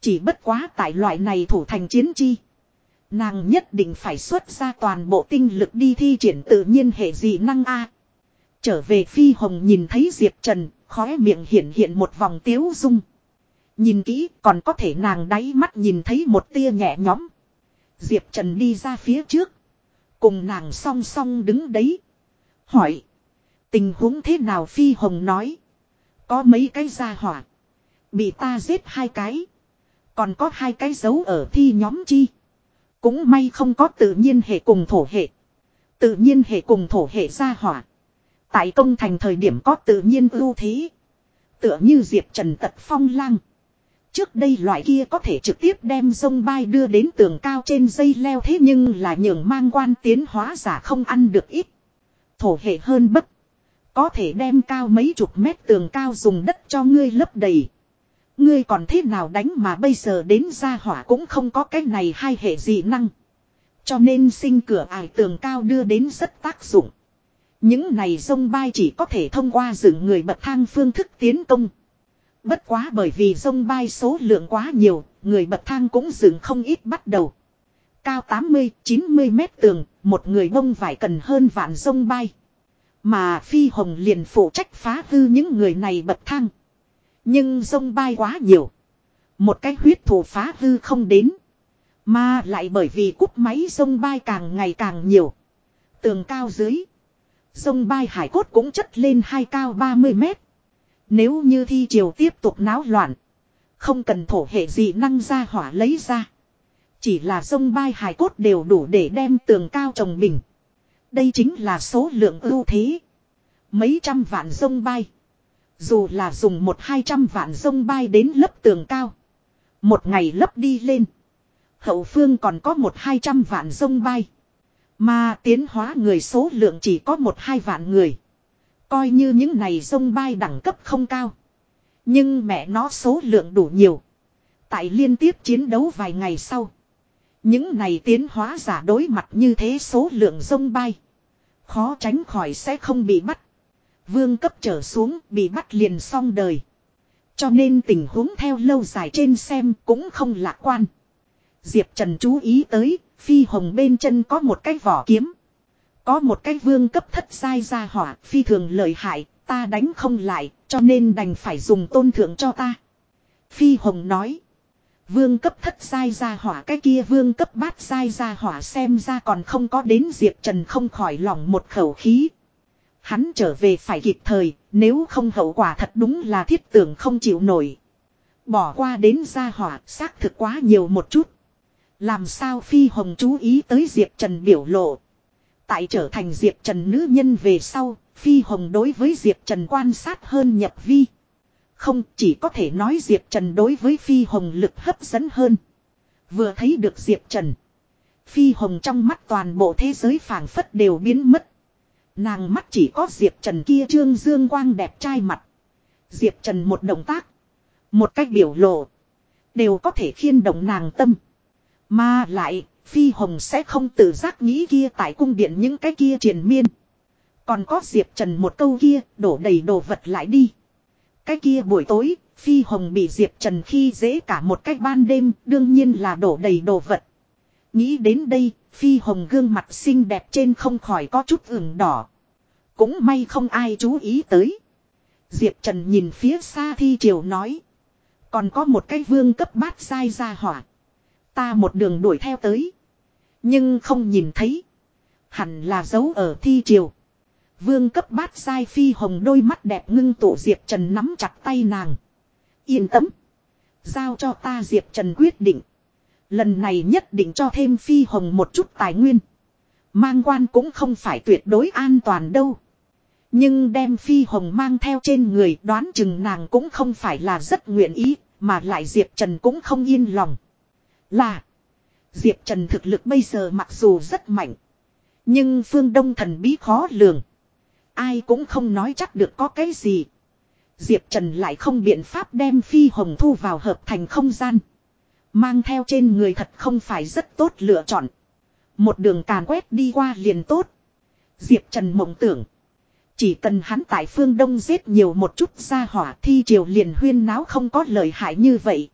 Chỉ bất quá tại loại này thủ thành chiến chi. Nàng nhất định phải xuất ra toàn bộ tinh lực đi thi triển tự nhiên hệ dị năng A. Trở về Phi Hồng nhìn thấy Diệp Trần, khóe miệng hiện hiện một vòng tiếu dung. Nhìn kỹ còn có thể nàng đáy mắt nhìn thấy một tia nhẹ nhõm. Diệp Trần đi ra phía trước. Cùng nàng song song đứng đấy. Hỏi. Tình huống thế nào Phi Hồng nói. Có mấy cái ra hỏa. Bị ta giết hai cái. Còn có hai cái dấu ở thi nhóm chi. Cũng may không có tự nhiên hệ cùng thổ hệ. Tự nhiên hệ cùng thổ hệ ra hỏa. Tại công thành thời điểm có tự nhiên ưu thế. Tựa như Diệp Trần tật phong lang. Trước đây loại kia có thể trực tiếp đem sông bay đưa đến tường cao trên dây leo thế nhưng là nhường mang quan tiến hóa giả không ăn được ít. Thổ hệ hơn bất. Có thể đem cao mấy chục mét tường cao dùng đất cho ngươi lấp đầy. Ngươi còn thế nào đánh mà bây giờ đến ra hỏa cũng không có cái này hai hệ gì năng. Cho nên sinh cửa ải tường cao đưa đến rất tác dụng. Những này sông bay chỉ có thể thông qua dựng người bậc thang phương thức tiến công. Bất quá bởi vì sông bay số lượng quá nhiều, người bậc thang cũng dựng không ít bắt đầu. Cao 80-90 mét tường, một người bông vải cần hơn vạn sông bay. Mà Phi Hồng liền phụ trách phá hư những người này bậc thang. Nhưng sông bay quá nhiều. Một cái huyết thủ phá hư không đến. Mà lại bởi vì cúp máy sông bay càng ngày càng nhiều. Tường cao dưới. Sông bay hải cốt cũng chất lên hai cao 30 mét. Nếu như thi triều tiếp tục náo loạn. Không cần thổ hệ gì năng ra hỏa lấy ra. Chỉ là sông bay hài cốt đều đủ để đem tường cao trồng bình. Đây chính là số lượng ưu thế. Mấy trăm vạn sông bay. Dù là dùng một hai trăm vạn sông bay đến lớp tường cao. Một ngày lấp đi lên. Hậu phương còn có một hai trăm vạn sông bay. Mà tiến hóa người số lượng chỉ có một hai vạn người. Coi như những này sông bay đẳng cấp không cao. Nhưng mẹ nó số lượng đủ nhiều. Tại liên tiếp chiến đấu vài ngày sau. Những này tiến hóa giả đối mặt như thế số lượng sông bay. Khó tránh khỏi sẽ không bị bắt. Vương cấp trở xuống bị bắt liền xong đời. Cho nên tình huống theo lâu dài trên xem cũng không lạc quan. Diệp Trần chú ý tới, phi hồng bên chân có một cái vỏ kiếm. Có một cái vương cấp thất sai ra hỏa, phi thường lợi hại, ta đánh không lại, cho nên đành phải dùng tôn thượng cho ta. Phi hồng nói. Vương cấp thất sai ra hỏa cái kia vương cấp bát sai ra hỏa xem ra còn không có đến Diệp Trần không khỏi lòng một khẩu khí. Hắn trở về phải kịp thời, nếu không hậu quả thật đúng là thiết tưởng không chịu nổi. Bỏ qua đến ra hỏa xác thực quá nhiều một chút. Làm sao Phi Hồng chú ý tới Diệp Trần biểu lộ. Tại trở thành Diệp Trần nữ nhân về sau, Phi Hồng đối với Diệp Trần quan sát hơn nhập vi. Không chỉ có thể nói Diệp Trần đối với Phi Hồng lực hấp dẫn hơn. Vừa thấy được Diệp Trần. Phi Hồng trong mắt toàn bộ thế giới phảng phất đều biến mất. Nàng mắt chỉ có Diệp Trần kia trương dương quang đẹp trai mặt. Diệp Trần một động tác. Một cách biểu lộ. Đều có thể khiên động nàng tâm. Mà lại, Phi Hồng sẽ không tự giác nghĩ kia tại cung điện những cái kia triền miên. Còn có Diệp Trần một câu kia, đổ đầy đồ vật lại đi. Cái kia buổi tối, Phi Hồng bị Diệp Trần khi dễ cả một cách ban đêm, đương nhiên là đổ đầy đồ vật. Nghĩ đến đây, Phi Hồng gương mặt xinh đẹp trên không khỏi có chút ửng đỏ. Cũng may không ai chú ý tới. Diệp Trần nhìn phía xa thi triều nói. Còn có một cái vương cấp bát sai ra hỏa. Ta một đường đuổi theo tới. Nhưng không nhìn thấy. Hẳn là dấu ở thi triều. Vương cấp bát sai phi hồng đôi mắt đẹp ngưng tụ Diệp Trần nắm chặt tay nàng. Yên tâm. Giao cho ta Diệp Trần quyết định. Lần này nhất định cho thêm phi hồng một chút tài nguyên. Mang quan cũng không phải tuyệt đối an toàn đâu. Nhưng đem phi hồng mang theo trên người đoán chừng nàng cũng không phải là rất nguyện ý, mà lại Diệp Trần cũng không yên lòng. Là, Diệp Trần thực lực bây giờ mặc dù rất mạnh, nhưng phương Đông thần bí khó lường. Ai cũng không nói chắc được có cái gì. Diệp Trần lại không biện pháp đem phi hồng thu vào hợp thành không gian. Mang theo trên người thật không phải rất tốt lựa chọn. Một đường càn quét đi qua liền tốt. Diệp Trần mộng tưởng. Chỉ cần hắn tại phương Đông giết nhiều một chút ra hỏa thi triều liền huyên náo không có lợi hại như vậy.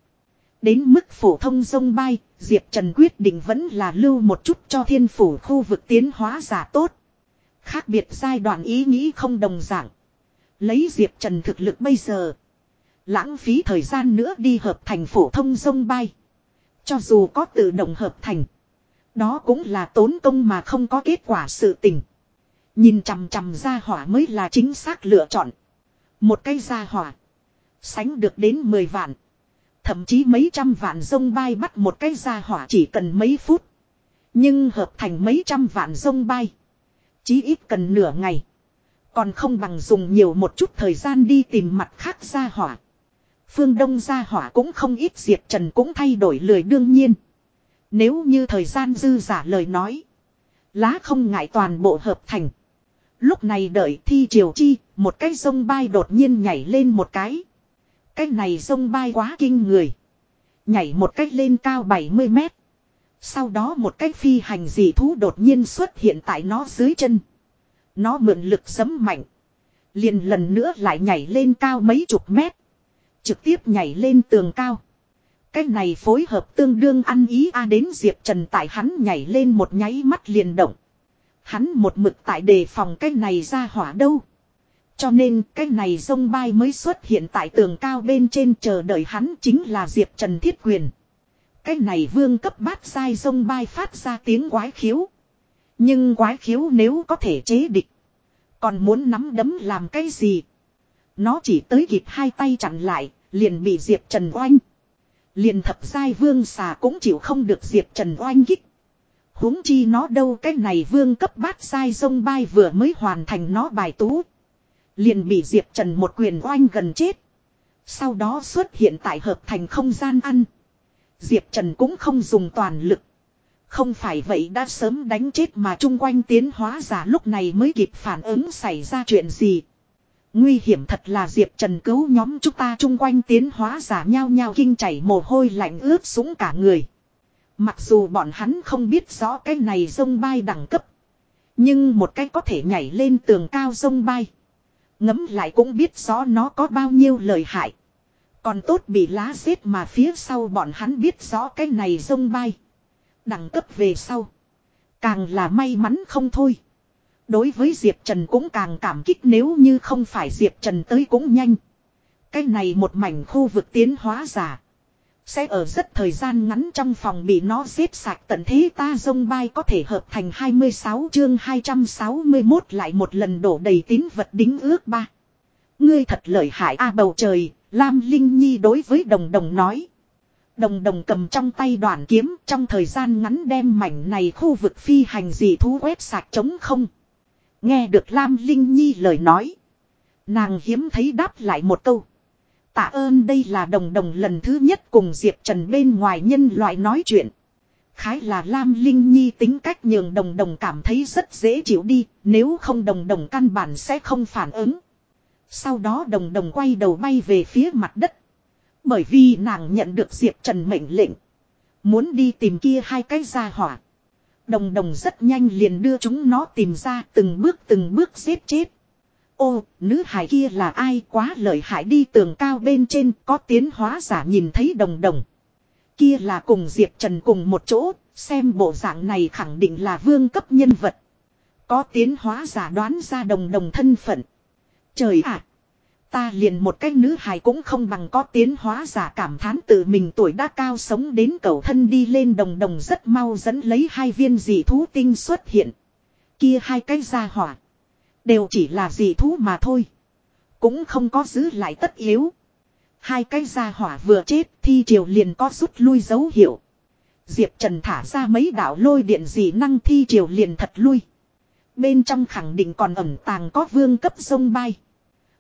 Đến mức phổ thông sông bay, Diệp Trần quyết định vẫn là lưu một chút cho thiên phủ khu vực tiến hóa giả tốt. Khác biệt giai đoạn ý nghĩ không đồng dạng. Lấy Diệp Trần thực lực bây giờ. Lãng phí thời gian nữa đi hợp thành phổ thông sông bay. Cho dù có tự động hợp thành. Đó cũng là tốn công mà không có kết quả sự tình. Nhìn chằm chằm ra hỏa mới là chính xác lựa chọn. Một cây ra hỏa. Sánh được đến 10 vạn. Thậm chí mấy trăm vạn sông bay bắt một cây ra hỏa chỉ cần mấy phút. Nhưng hợp thành mấy trăm vạn sông bay. Chí ít cần nửa ngày. Còn không bằng dùng nhiều một chút thời gian đi tìm mặt khác ra hỏa. Phương Đông ra hỏa cũng không ít Diệp Trần cũng thay đổi lười đương nhiên. Nếu như thời gian dư giả lời nói. Lá không ngại toàn bộ hợp thành. Lúc này đợi thi triều chi, một cái sông bay đột nhiên nhảy lên một cái. Cái này sông bay quá kinh người. Nhảy một cách lên cao 70 mét. Sau đó một cái phi hành dị thú đột nhiên xuất hiện tại nó dưới chân. Nó mượn lực sấm mạnh. Liền lần nữa lại nhảy lên cao mấy chục mét. Trực tiếp nhảy lên tường cao. Cái này phối hợp tương đương ăn ý a đến Diệp Trần tại hắn nhảy lên một nháy mắt liền động. Hắn một mực tại đề phòng cái này ra hỏa đâu. Cho nên cái này sông bay mới xuất hiện tại tường cao bên trên chờ đợi hắn chính là Diệp Trần Thiết Quyền. Cái này vương cấp bát sai sông bay phát ra tiếng quái khiếu. Nhưng quái khiếu nếu có thể chế địch. Còn muốn nắm đấm làm cái gì? Nó chỉ tới kịp hai tay chặn lại, liền bị Diệp Trần oanh. Liền thập giai vương xà cũng chịu không được Diệp Trần oanh kích huống chi nó đâu cái này vương cấp bát sai sông bay vừa mới hoàn thành nó bài tú. Liền bị Diệp Trần một quyền oanh gần chết. Sau đó xuất hiện tại hợp thành không gian ăn. Diệp Trần cũng không dùng toàn lực. Không phải vậy đã sớm đánh chết mà chung quanh tiến hóa giả lúc này mới kịp phản ứng xảy ra chuyện gì. Nguy hiểm thật là Diệp Trần cứu nhóm chúng ta chung quanh tiến hóa giả nhau nhau kinh chảy mồ hôi lạnh ướt sũng cả người. Mặc dù bọn hắn không biết rõ cái này sông bay đẳng cấp. Nhưng một cái có thể nhảy lên tường cao sông bay. Ngấm lại cũng biết rõ nó có bao nhiêu lời hại. Còn tốt bị lá xếp mà phía sau bọn hắn biết rõ cái này sông bay. Đẳng cấp về sau. Càng là may mắn không thôi. Đối với Diệp Trần cũng càng cảm kích nếu như không phải Diệp Trần tới cũng nhanh. Cái này một mảnh khu vực tiến hóa giả. Sẽ ở rất thời gian ngắn trong phòng bị nó xếp sạch tận thế ta dông bay có thể hợp thành 26 chương 261 lại một lần đổ đầy tín vật đính ước ba. Ngươi thật lợi hại a bầu trời, Lam Linh Nhi đối với đồng đồng nói. Đồng đồng cầm trong tay đoàn kiếm trong thời gian ngắn đem mảnh này khu vực phi hành gì thú quét sạch trống không. Nghe được Lam Linh Nhi lời nói. Nàng hiếm thấy đáp lại một câu. Tạ ơn đây là đồng đồng lần thứ nhất cùng Diệp Trần bên ngoài nhân loại nói chuyện. Khái là Lam Linh Nhi tính cách nhường đồng đồng cảm thấy rất dễ chịu đi, nếu không đồng đồng căn bản sẽ không phản ứng. Sau đó đồng đồng quay đầu bay về phía mặt đất. Bởi vì nàng nhận được Diệp Trần mệnh lệnh. Muốn đi tìm kia hai cái gia hỏa. Đồng đồng rất nhanh liền đưa chúng nó tìm ra từng bước từng bước giết chết. Ô, nữ hải kia là ai quá lợi hại đi tường cao bên trên có tiến hóa giả nhìn thấy đồng đồng. Kia là cùng Diệp Trần cùng một chỗ, xem bộ dạng này khẳng định là vương cấp nhân vật. Có tiến hóa giả đoán ra đồng đồng thân phận. Trời ạ! ta liền một cái nữ hài cũng không bằng có tiến hóa giả cảm thán tự mình tuổi đã cao sống đến cầu thân đi lên đồng đồng rất mau dẫn lấy hai viên dị thú tinh xuất hiện. Kia hai cái ra hỏa. Đều chỉ là dị thú mà thôi. Cũng không có giữ lại tất yếu. Hai cái ra hỏa vừa chết thi triều liền có rút lui dấu hiệu. Diệp Trần thả ra mấy đạo lôi điện dị năng thi triều liền thật lui. Bên trong khẳng định còn ẩm tàng có vương cấp sông bay.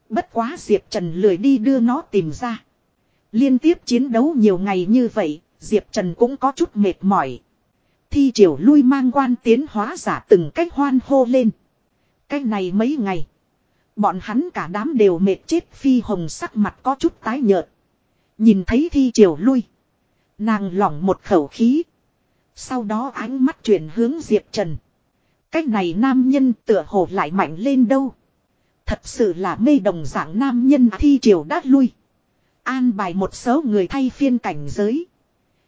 Bất quá Diệp Trần lười đi đưa nó tìm ra. Liên tiếp chiến đấu nhiều ngày như vậy, Diệp Trần cũng có chút mệt mỏi. Thi triều lui mang quan tiến hóa giả từng cách hoan hô lên. Cách này mấy ngày. Bọn hắn cả đám đều mệt chết phi hồng sắc mặt có chút tái nhợt. Nhìn thấy thi triều lui. Nàng lỏng một khẩu khí. Sau đó ánh mắt chuyển hướng Diệp Trần. Cách này nam nhân tựa hồ lại mạnh lên đâu. Thật sự là mê đồng dạng nam nhân à, thi triều đã lui. An bài một số người thay phiên cảnh giới.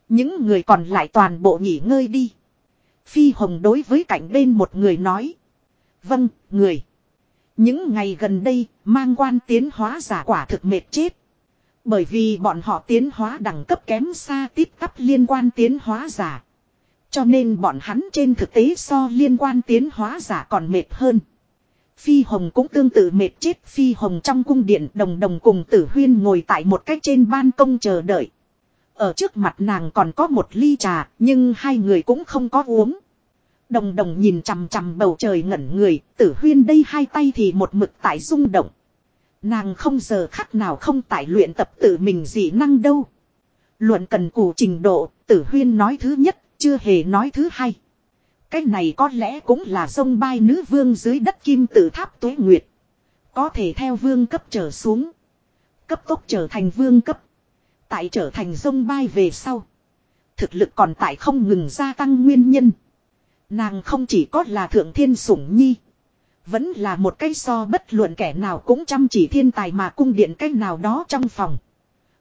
Những người còn lại toàn bộ nghỉ ngơi đi. Phi Hồng đối với cạnh bên một người nói. Vâng, người. Những ngày gần đây, mang quan tiến hóa giả quả thực mệt chết. Bởi vì bọn họ tiến hóa đẳng cấp kém xa tít tắp liên quan tiến hóa giả. Cho nên bọn hắn trên thực tế so liên quan tiến hóa giả còn mệt hơn. Phi Hồng cũng tương tự mệt chết Phi Hồng trong cung điện đồng đồng cùng tử huyên ngồi tại một cách trên ban công chờ đợi. Ở trước mặt nàng còn có một ly trà nhưng hai người cũng không có uống. Đồng đồng nhìn chằm chằm bầu trời ngẩn người, tử huyên đây hai tay thì một mực tại rung động. Nàng không giờ khắc nào không tại luyện tập tự mình dị năng đâu. Luận cần cù trình độ, tử huyên nói thứ nhất, chưa hề nói thứ hai. Cái này có lẽ cũng là sông bay nữ vương dưới đất kim tự tháp tuế nguyệt. Có thể theo vương cấp trở xuống. Cấp tốc trở thành vương cấp. Tại trở thành sông bay về sau. Thực lực còn tại không ngừng gia tăng nguyên nhân. Nàng không chỉ có là thượng thiên sủng nhi. Vẫn là một cái so bất luận kẻ nào cũng chăm chỉ thiên tài mà cung điện cách nào đó trong phòng.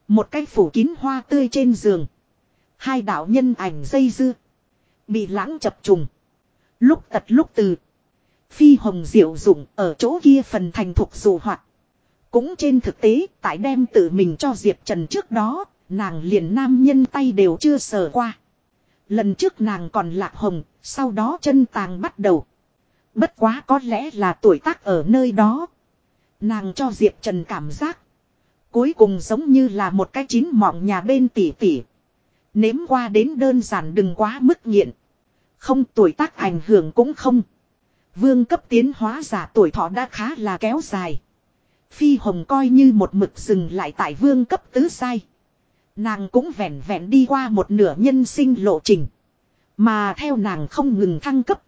Một cái phủ kín hoa tươi trên giường. Hai đạo nhân ảnh dây dưa. Bị lãng chập trùng. Lúc tật lúc từ. Phi hồng diệu dụng ở chỗ kia phần thành thuộc dù hoạt. Cũng trên thực tế, tại đem tự mình cho Diệp Trần trước đó, nàng liền nam nhân tay đều chưa sờ qua. Lần trước nàng còn lạc hồng, sau đó chân tàng bắt đầu. Bất quá có lẽ là tuổi tác ở nơi đó. Nàng cho Diệp Trần cảm giác. Cuối cùng giống như là một cái chín mọng nhà bên tỉ tỉ. Nếm qua đến đơn giản đừng quá mức nghiện. Không, tuổi tác ảnh hưởng cũng không. Vương cấp tiến hóa giả tuổi thọ đã khá là kéo dài. Phi hồng coi như một mực dừng lại tại vương cấp tứ sai. Nàng cũng vẹn vẹn đi qua một nửa nhân sinh lộ trình. Mà theo nàng không ngừng thăng cấp.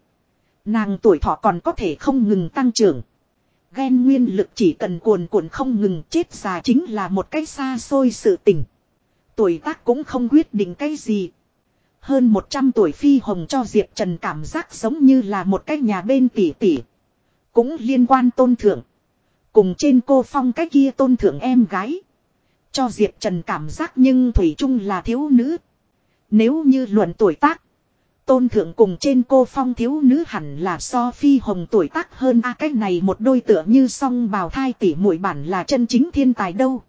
Nàng tuổi thọ còn có thể không ngừng tăng trưởng. Ghen nguyên lực chỉ cần cuồn cuộn không ngừng chết già chính là một cái xa xôi sự tình. Tuổi tác cũng không quyết định cái gì. Hơn 100 tuổi phi hồng cho Diệp Trần cảm giác giống như là một cái nhà bên tỷ tỷ. Cũng liên quan tôn thượng. Cùng trên cô phong cái kia tôn thượng em gái. Cho Diệp Trần cảm giác nhưng Thủy chung là thiếu nữ. Nếu như luận tuổi tác. Tôn thượng cùng trên cô phong thiếu nữ hẳn là so phi hồng tuổi tác hơn a à, cái này một đôi tựa như song bào thai tỷ muội bản là chân chính thiên tài đâu.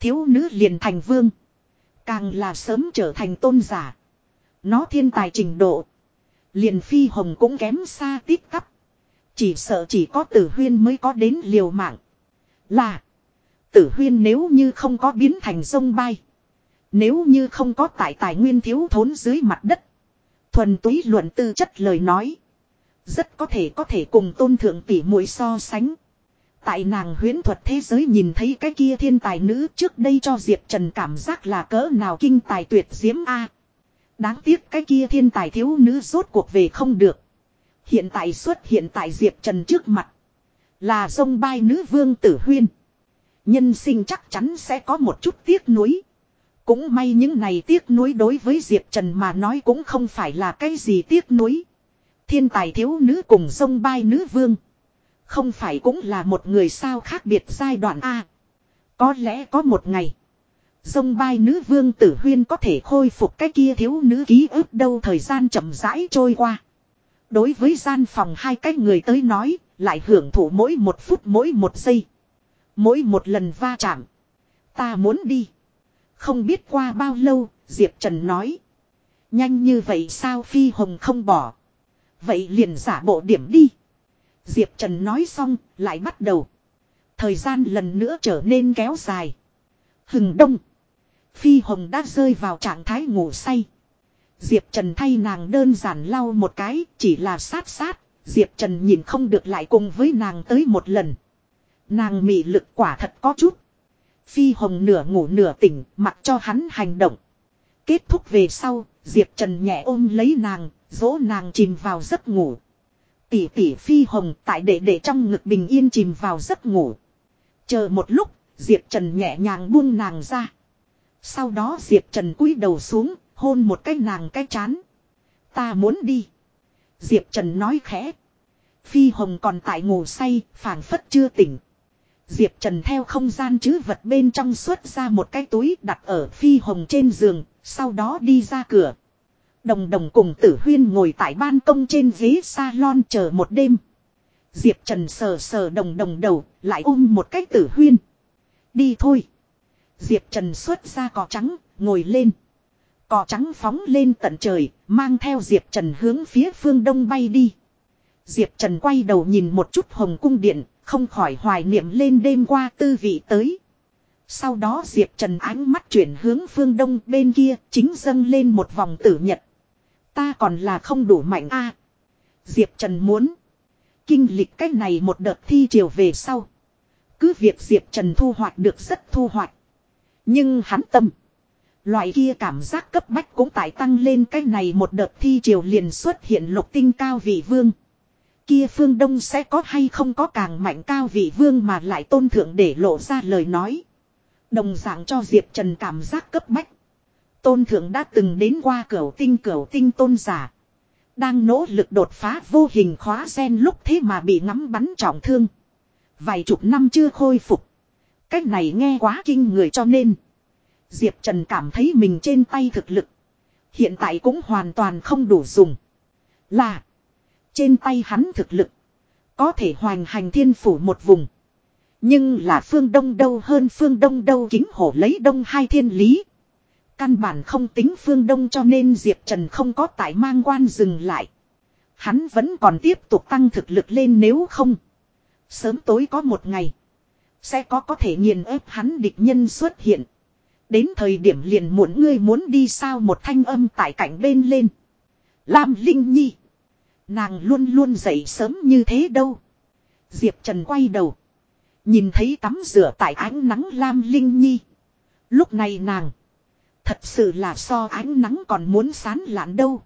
Thiếu nữ liền thành vương. Càng là sớm trở thành tôn giả. Nó thiên tài trình độ. Liền phi hồng cũng kém xa tít cấp. Chỉ sợ chỉ có tử huyên mới có đến liều mạng. Là. Tử huyên nếu như không có biến thành sông bay. Nếu như không có tại tài nguyên thiếu thốn dưới mặt đất. Thuần túy luận tư chất lời nói. Rất có thể có thể cùng tôn thượng tỷ muội so sánh. Tại nàng huyễn thuật thế giới nhìn thấy cái kia thiên tài nữ trước đây cho Diệp Trần cảm giác là cỡ nào kinh tài tuyệt diễm A. Đáng tiếc cái kia thiên tài thiếu nữ rốt cuộc về không được. Hiện tại xuất hiện tại Diệp Trần trước mặt. Là sông bay nữ vương tử huyên. Nhân sinh chắc chắn sẽ có một chút tiếc nuối. Cũng may những này tiếc nuối đối với Diệp Trần mà nói cũng không phải là cái gì tiếc nuối. Thiên tài thiếu nữ cùng sông bai nữ vương. Không phải cũng là một người sao khác biệt giai đoạn A. Có lẽ có một ngày. Dông bai nữ vương tử huyên có thể khôi phục cái kia thiếu nữ ký ức đâu thời gian chậm rãi trôi qua. Đối với gian phòng hai cái người tới nói, lại hưởng thụ mỗi một phút mỗi một giây. Mỗi một lần va chạm. Ta muốn đi. Không biết qua bao lâu, Diệp Trần nói. Nhanh như vậy sao Phi Hồng không bỏ. Vậy liền giả bộ điểm đi. Diệp Trần nói xong, lại bắt đầu. Thời gian lần nữa trở nên kéo dài. Hừng đông. Phi Hồng đã rơi vào trạng thái ngủ say. Diệp Trần thay nàng đơn giản lau một cái, chỉ là sát sát. Diệp Trần nhìn không được lại cùng với nàng tới một lần. Nàng mị lực quả thật có chút. Phi Hồng nửa ngủ nửa tỉnh, mặc cho hắn hành động. Kết thúc về sau, Diệp Trần nhẹ ôm lấy nàng, dỗ nàng chìm vào giấc ngủ. Tỷ tỷ Phi Hồng tại đệ đệ trong ngực bình yên chìm vào giấc ngủ. Chờ một lúc, Diệp Trần nhẹ nhàng buông nàng ra. Sau đó Diệp Trần cúi đầu xuống, hôn một cái nàng cái chán. Ta muốn đi. Diệp Trần nói khẽ. Phi Hồng còn tại ngủ say, phảng phất chưa tỉnh. Diệp Trần theo không gian chứ vật bên trong xuất ra một cái túi đặt ở Phi Hồng trên giường, sau đó đi ra cửa. Đồng đồng cùng tử huyên ngồi tại ban công trên ghế salon chờ một đêm. Diệp Trần sờ sờ đồng đồng đầu, lại ôm một cách tử huyên. Đi thôi. Diệp Trần xuất ra cỏ trắng, ngồi lên. Cỏ trắng phóng lên tận trời, mang theo Diệp Trần hướng phía phương đông bay đi. Diệp Trần quay đầu nhìn một chút hồng cung điện, không khỏi hoài niệm lên đêm qua tư vị tới. Sau đó Diệp Trần ánh mắt chuyển hướng phương đông bên kia, chính dâng lên một vòng tử nhật. Ta còn là không đủ mạnh a Diệp Trần muốn. Kinh lịch cách này một đợt thi triều về sau. Cứ việc Diệp Trần thu hoạch được rất thu hoạch. Nhưng hắn tâm. Loại kia cảm giác cấp bách cũng tại tăng lên cái này một đợt thi triều liền xuất hiện lục tinh cao vị vương. Kia phương đông sẽ có hay không có càng mạnh cao vị vương mà lại tôn thượng để lộ ra lời nói. Đồng dạng cho Diệp Trần cảm giác cấp bách. Tôn thượng đã từng đến qua cửa tinh cửa tinh tôn giả. Đang nỗ lực đột phá vô hình khóa sen lúc thế mà bị ngắm bắn trọng thương. Vài chục năm chưa khôi phục. Cách này nghe quá kinh người cho nên. Diệp Trần cảm thấy mình trên tay thực lực. Hiện tại cũng hoàn toàn không đủ dùng. Là. Trên tay hắn thực lực. Có thể hoành hành thiên phủ một vùng. Nhưng là phương đông đâu hơn phương đông đâu kính hổ lấy đông hai thiên lý. Căn bản không tính phương đông cho nên Diệp Trần không có tại mang quan dừng lại. Hắn vẫn còn tiếp tục tăng thực lực lên nếu không. Sớm tối có một ngày. Sẽ có có thể nghiền ép hắn địch nhân xuất hiện. Đến thời điểm liền muộn ngươi muốn đi sao một thanh âm tại cạnh bên lên. Lam Linh Nhi. Nàng luôn luôn dậy sớm như thế đâu. Diệp Trần quay đầu. Nhìn thấy tắm rửa tại ánh nắng Lam Linh Nhi. Lúc này nàng. Thật sự là so ánh nắng còn muốn sán lạn đâu.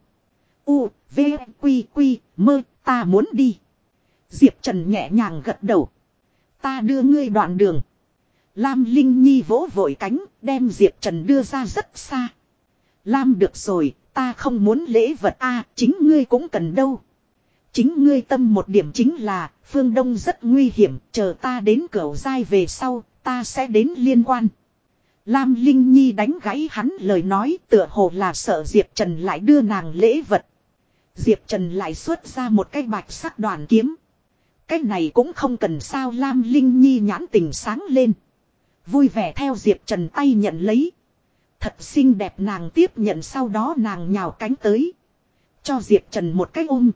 U, V, Quy, Quy, mơ, ta muốn đi. Diệp Trần nhẹ nhàng gật đầu. Ta đưa ngươi đoạn đường. Lam Linh Nhi vỗ vội cánh, đem Diệp Trần đưa ra rất xa. Lam được rồi, ta không muốn lễ vật a chính ngươi cũng cần đâu. Chính ngươi tâm một điểm chính là, phương Đông rất nguy hiểm, chờ ta đến cửa dai về sau, ta sẽ đến liên quan. Lam Linh Nhi đánh gãy hắn lời nói tựa hồ là sợ Diệp Trần lại đưa nàng lễ vật. Diệp Trần lại xuất ra một cái bạch sắc đoàn kiếm. Cái này cũng không cần sao Lam Linh Nhi nhãn tình sáng lên. Vui vẻ theo Diệp Trần tay nhận lấy. Thật xinh đẹp nàng tiếp nhận sau đó nàng nhào cánh tới. Cho Diệp Trần một cái ôm.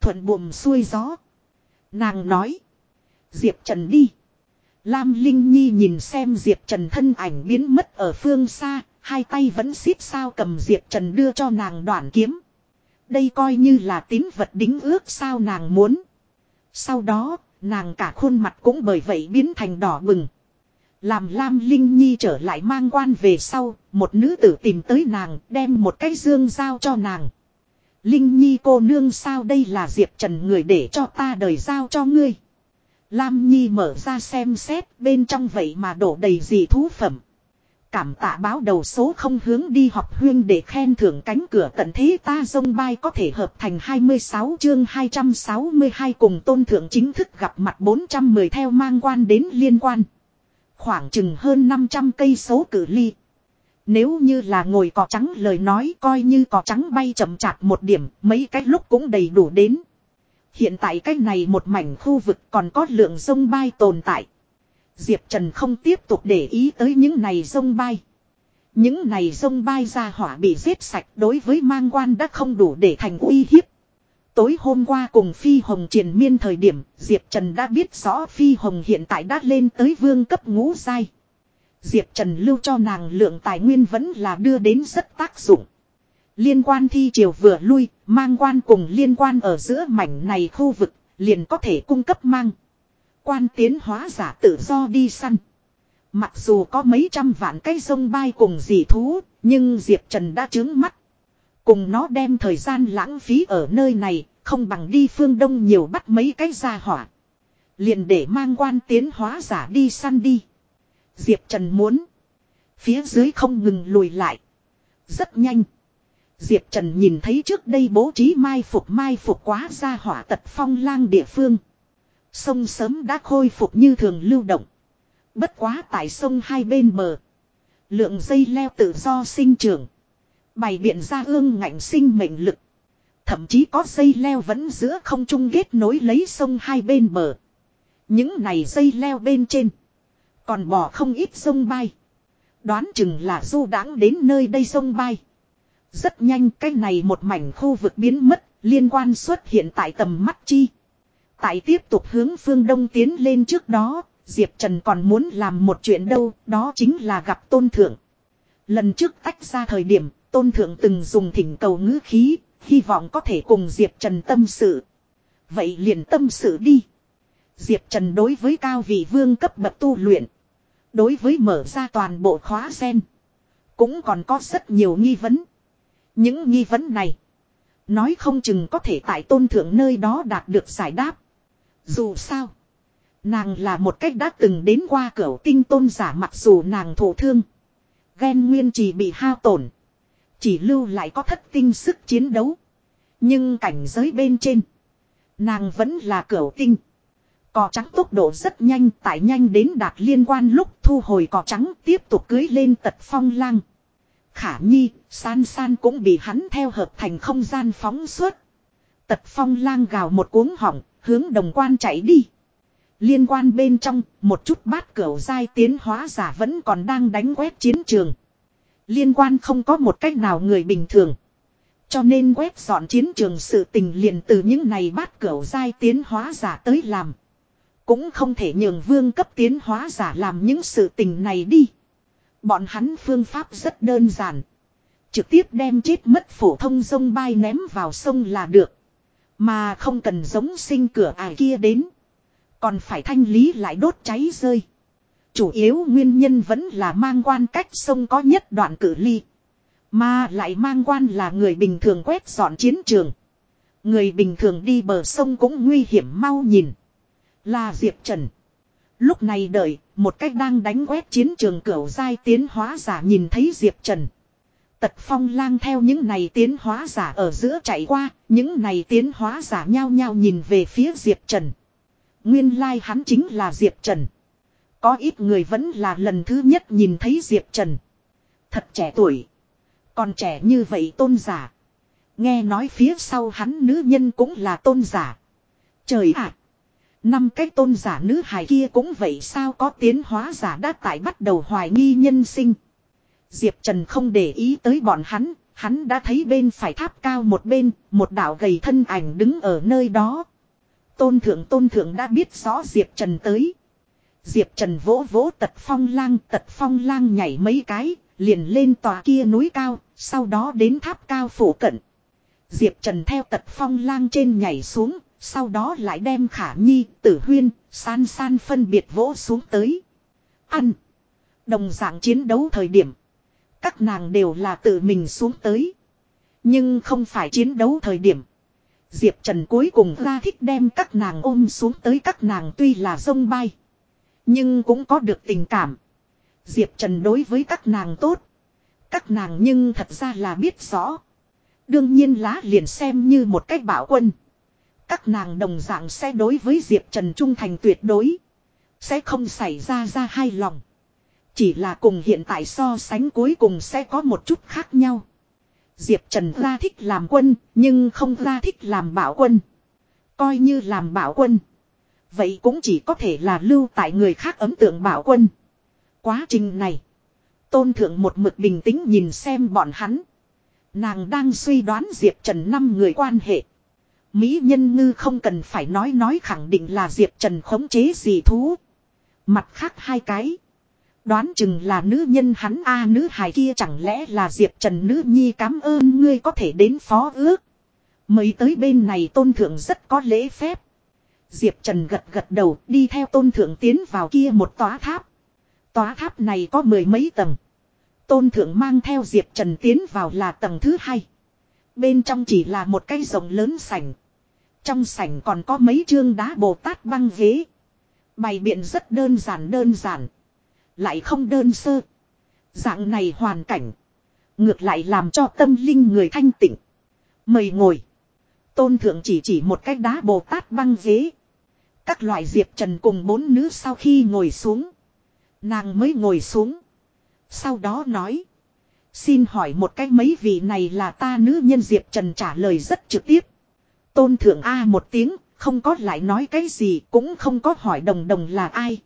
Thuận buồm xuôi gió. Nàng nói. Diệp Trần đi. Lam Linh Nhi nhìn xem Diệp Trần thân ảnh biến mất ở phương xa. Hai tay vẫn xít sao cầm Diệp Trần đưa cho nàng đoạn kiếm. Đây coi như là tín vật đính ước sao nàng muốn. Sau đó, nàng cả khuôn mặt cũng bởi vậy biến thành đỏ bừng. Làm Lam Linh Nhi trở lại mang quan về sau, một nữ tử tìm tới nàng, đem một cái dương giao cho nàng. Linh Nhi cô nương sao đây là Diệp Trần người để cho ta đời giao cho ngươi. Lam Nhi mở ra xem xét, bên trong vậy mà đổ đầy gì thú phẩm. Cảm tạ báo đầu số không hướng đi học huyên để khen thưởng cánh cửa tận thế ta dông bay có thể hợp thành 26 chương 262 cùng tôn thượng chính thức gặp mặt 410 theo mang quan đến liên quan. Khoảng chừng hơn 500 cây số cử ly. Nếu như là ngồi cỏ trắng lời nói coi như cỏ trắng bay chậm chạp một điểm, mấy cái lúc cũng đầy đủ đến. Hiện tại cái này một mảnh khu vực còn có lượng sông bay tồn tại. Diệp Trần không tiếp tục để ý tới những này sông bay. Những này sông bay ra hỏa bị giết sạch đối với mang quan đã không đủ để thành uy hiếp. Tối hôm qua cùng Phi Hồng triền miên thời điểm, Diệp Trần đã biết rõ Phi Hồng hiện tại đã lên tới vương cấp ngũ giai. Diệp Trần lưu cho nàng lượng tài nguyên vẫn là đưa đến rất tác dụng. Liên quan thi triều vừa lui, mang quan cùng liên quan ở giữa mảnh này khu vực, liền có thể cung cấp mang. Quan tiến hóa giả tự do đi săn. Mặc dù có mấy trăm vạn cây sông bay cùng dị thú, nhưng Diệp Trần đã trướng mắt. Cùng nó đem thời gian lãng phí ở nơi này, không bằng đi phương đông nhiều bắt mấy cái ra hỏa. Liền để mang quan tiến hóa giả đi săn đi. Diệp Trần muốn. Phía dưới không ngừng lùi lại. Rất nhanh. Diệp Trần nhìn thấy trước đây bố trí mai phục mai phục quá ra hỏa tật phong lang địa phương. Sông sớm đã khôi phục như thường lưu động. Bất quá tại sông hai bên bờ. Lượng dây leo tự do sinh trưởng. Bày biện ra ương ngạnh sinh mệnh lực. Thậm chí có dây leo vẫn giữa không trung kết nối lấy sông hai bên bờ. Những này dây leo bên trên. Còn bỏ không ít sông bay. Đoán chừng là du đáng đến nơi đây sông bay. Rất nhanh cái này một mảnh khu vực biến mất, liên quan xuất hiện tại tầm mắt chi. Tại tiếp tục hướng phương đông tiến lên trước đó, Diệp Trần còn muốn làm một chuyện đâu, đó chính là gặp tôn thượng. Lần trước tách ra thời điểm, tôn thượng từng dùng thỉnh cầu ngữ khí, hy vọng có thể cùng Diệp Trần tâm sự. Vậy liền tâm sự đi. Diệp Trần đối với cao vị vương cấp bậc tu luyện. Đối với mở ra toàn bộ khóa sen. Cũng còn có rất nhiều nghi vấn. Những nghi vấn này. Nói không chừng có thể tại tôn thượng nơi đó đạt được giải đáp. Dù sao. Nàng là một cách đã từng đến qua cửa tinh tôn giả mặc dù nàng thổ thương. Ghen nguyên chỉ bị hao tổn. Chỉ lưu lại có thất tinh sức chiến đấu. Nhưng cảnh giới bên trên. Nàng vẫn là cửa tinh. Cỏ trắng tốc độ rất nhanh, tại nhanh đến đạt liên quan lúc thu hồi cỏ trắng tiếp tục cưới lên tật phong lang. Khả nhi, san san cũng bị hắn theo hợp thành không gian phóng suốt. Tật phong lang gào một cuống họng, hướng đồng quan chạy đi. Liên quan bên trong, một chút bát cửu giai tiến hóa giả vẫn còn đang đánh quét chiến trường. Liên quan không có một cách nào người bình thường. Cho nên quét dọn chiến trường sự tình liền từ những này bát cửu giai tiến hóa giả tới làm. Cũng không thể nhường vương cấp tiến hóa giả làm những sự tình này đi. Bọn hắn phương pháp rất đơn giản. Trực tiếp đem chết mất phổ thông sông bay ném vào sông là được. Mà không cần giống sinh cửa ải kia đến. Còn phải thanh lý lại đốt cháy rơi. Chủ yếu nguyên nhân vẫn là mang quan cách sông có nhất đoạn cử ly. Mà lại mang quan là người bình thường quét dọn chiến trường. Người bình thường đi bờ sông cũng nguy hiểm mau nhìn. Là Diệp Trần. Lúc này đợi, một cách đang đánh quét chiến trường cửu giai tiến hóa giả nhìn thấy Diệp Trần. Tật phong lang theo những này tiến hóa giả ở giữa chạy qua, những này tiến hóa giả nhao nhao nhìn về phía Diệp Trần. Nguyên lai like hắn chính là Diệp Trần. Có ít người vẫn là lần thứ nhất nhìn thấy Diệp Trần. Thật trẻ tuổi. Còn trẻ như vậy tôn giả. Nghe nói phía sau hắn nữ nhân cũng là tôn giả. Trời ạ! Năm cái tôn giả nữ hài kia cũng vậy sao có tiến hóa giả đã tại bắt đầu hoài nghi nhân sinh. Diệp Trần không để ý tới bọn hắn, hắn đã thấy bên phải tháp cao một bên, một đạo gầy thân ảnh đứng ở nơi đó. Tôn thượng tôn thượng đã biết rõ Diệp Trần tới. Diệp Trần vỗ vỗ tật phong lang, tật phong lang nhảy mấy cái, liền lên tòa kia núi cao, sau đó đến tháp cao phủ cận. Diệp Trần theo tật phong lang trên nhảy xuống, sau đó lại đem khả nhi, tử huyên, san san phân biệt vỗ xuống tới. Ăn. Đồng dạng chiến đấu thời điểm. Các nàng đều là tự mình xuống tới. Nhưng không phải chiến đấu thời điểm. Diệp Trần cuối cùng ra thích đem các nàng ôm xuống tới các nàng tuy là sông bay. Nhưng cũng có được tình cảm. Diệp Trần đối với các nàng tốt. Các nàng nhưng thật ra là biết rõ. Đương nhiên lá liền xem như một cách bảo quân. Các nàng đồng dạng sẽ đối với Diệp Trần trung thành tuyệt đối. Sẽ không xảy ra ra hai lòng. Chỉ là cùng hiện tại so sánh cuối cùng sẽ có một chút khác nhau. Diệp Trần ra thích làm quân, nhưng không ra thích làm bảo quân. Coi như làm bảo quân. Vậy cũng chỉ có thể là lưu tại người khác ấm tượng bảo quân. Quá trình này. Tôn thượng một mực bình tĩnh nhìn xem bọn hắn. Nàng đang suy đoán Diệp Trần năm người quan hệ. Mỹ nhân ngư không cần phải nói nói khẳng định là Diệp Trần khống chế gì thú. Mặt khác hai cái. Đoán chừng là nữ nhân hắn a nữ hài kia chẳng lẽ là Diệp Trần nữ nhi cảm ơn ngươi có thể đến phó ước. Mới tới bên này tôn thượng rất có lễ phép. Diệp Trần gật gật đầu, đi theo tôn thượng tiến vào kia một tòa tháp. Tòa tháp này có mười mấy tầng. Tôn thượng mang theo Diệp Trần tiến vào là tầng thứ hai. Bên trong chỉ là một cái rồng lớn sảnh. Trong sảnh còn có mấy chương đá Bồ Tát băng ghế. Bày biện rất đơn giản đơn giản. Lại không đơn sơ. Dạng này hoàn cảnh. Ngược lại làm cho tâm linh người thanh tịnh. Mời ngồi. Tôn thượng chỉ chỉ một cái đá Bồ Tát băng ghế. Các loại Diệp Trần cùng bốn nữ sau khi ngồi xuống. Nàng mới ngồi xuống. Sau đó nói. Xin hỏi một cách mấy vị này là ta nữ nhân Diệp Trần trả lời rất trực tiếp. Tôn thượng A một tiếng, không có lại nói cái gì, cũng không có hỏi đồng đồng là ai.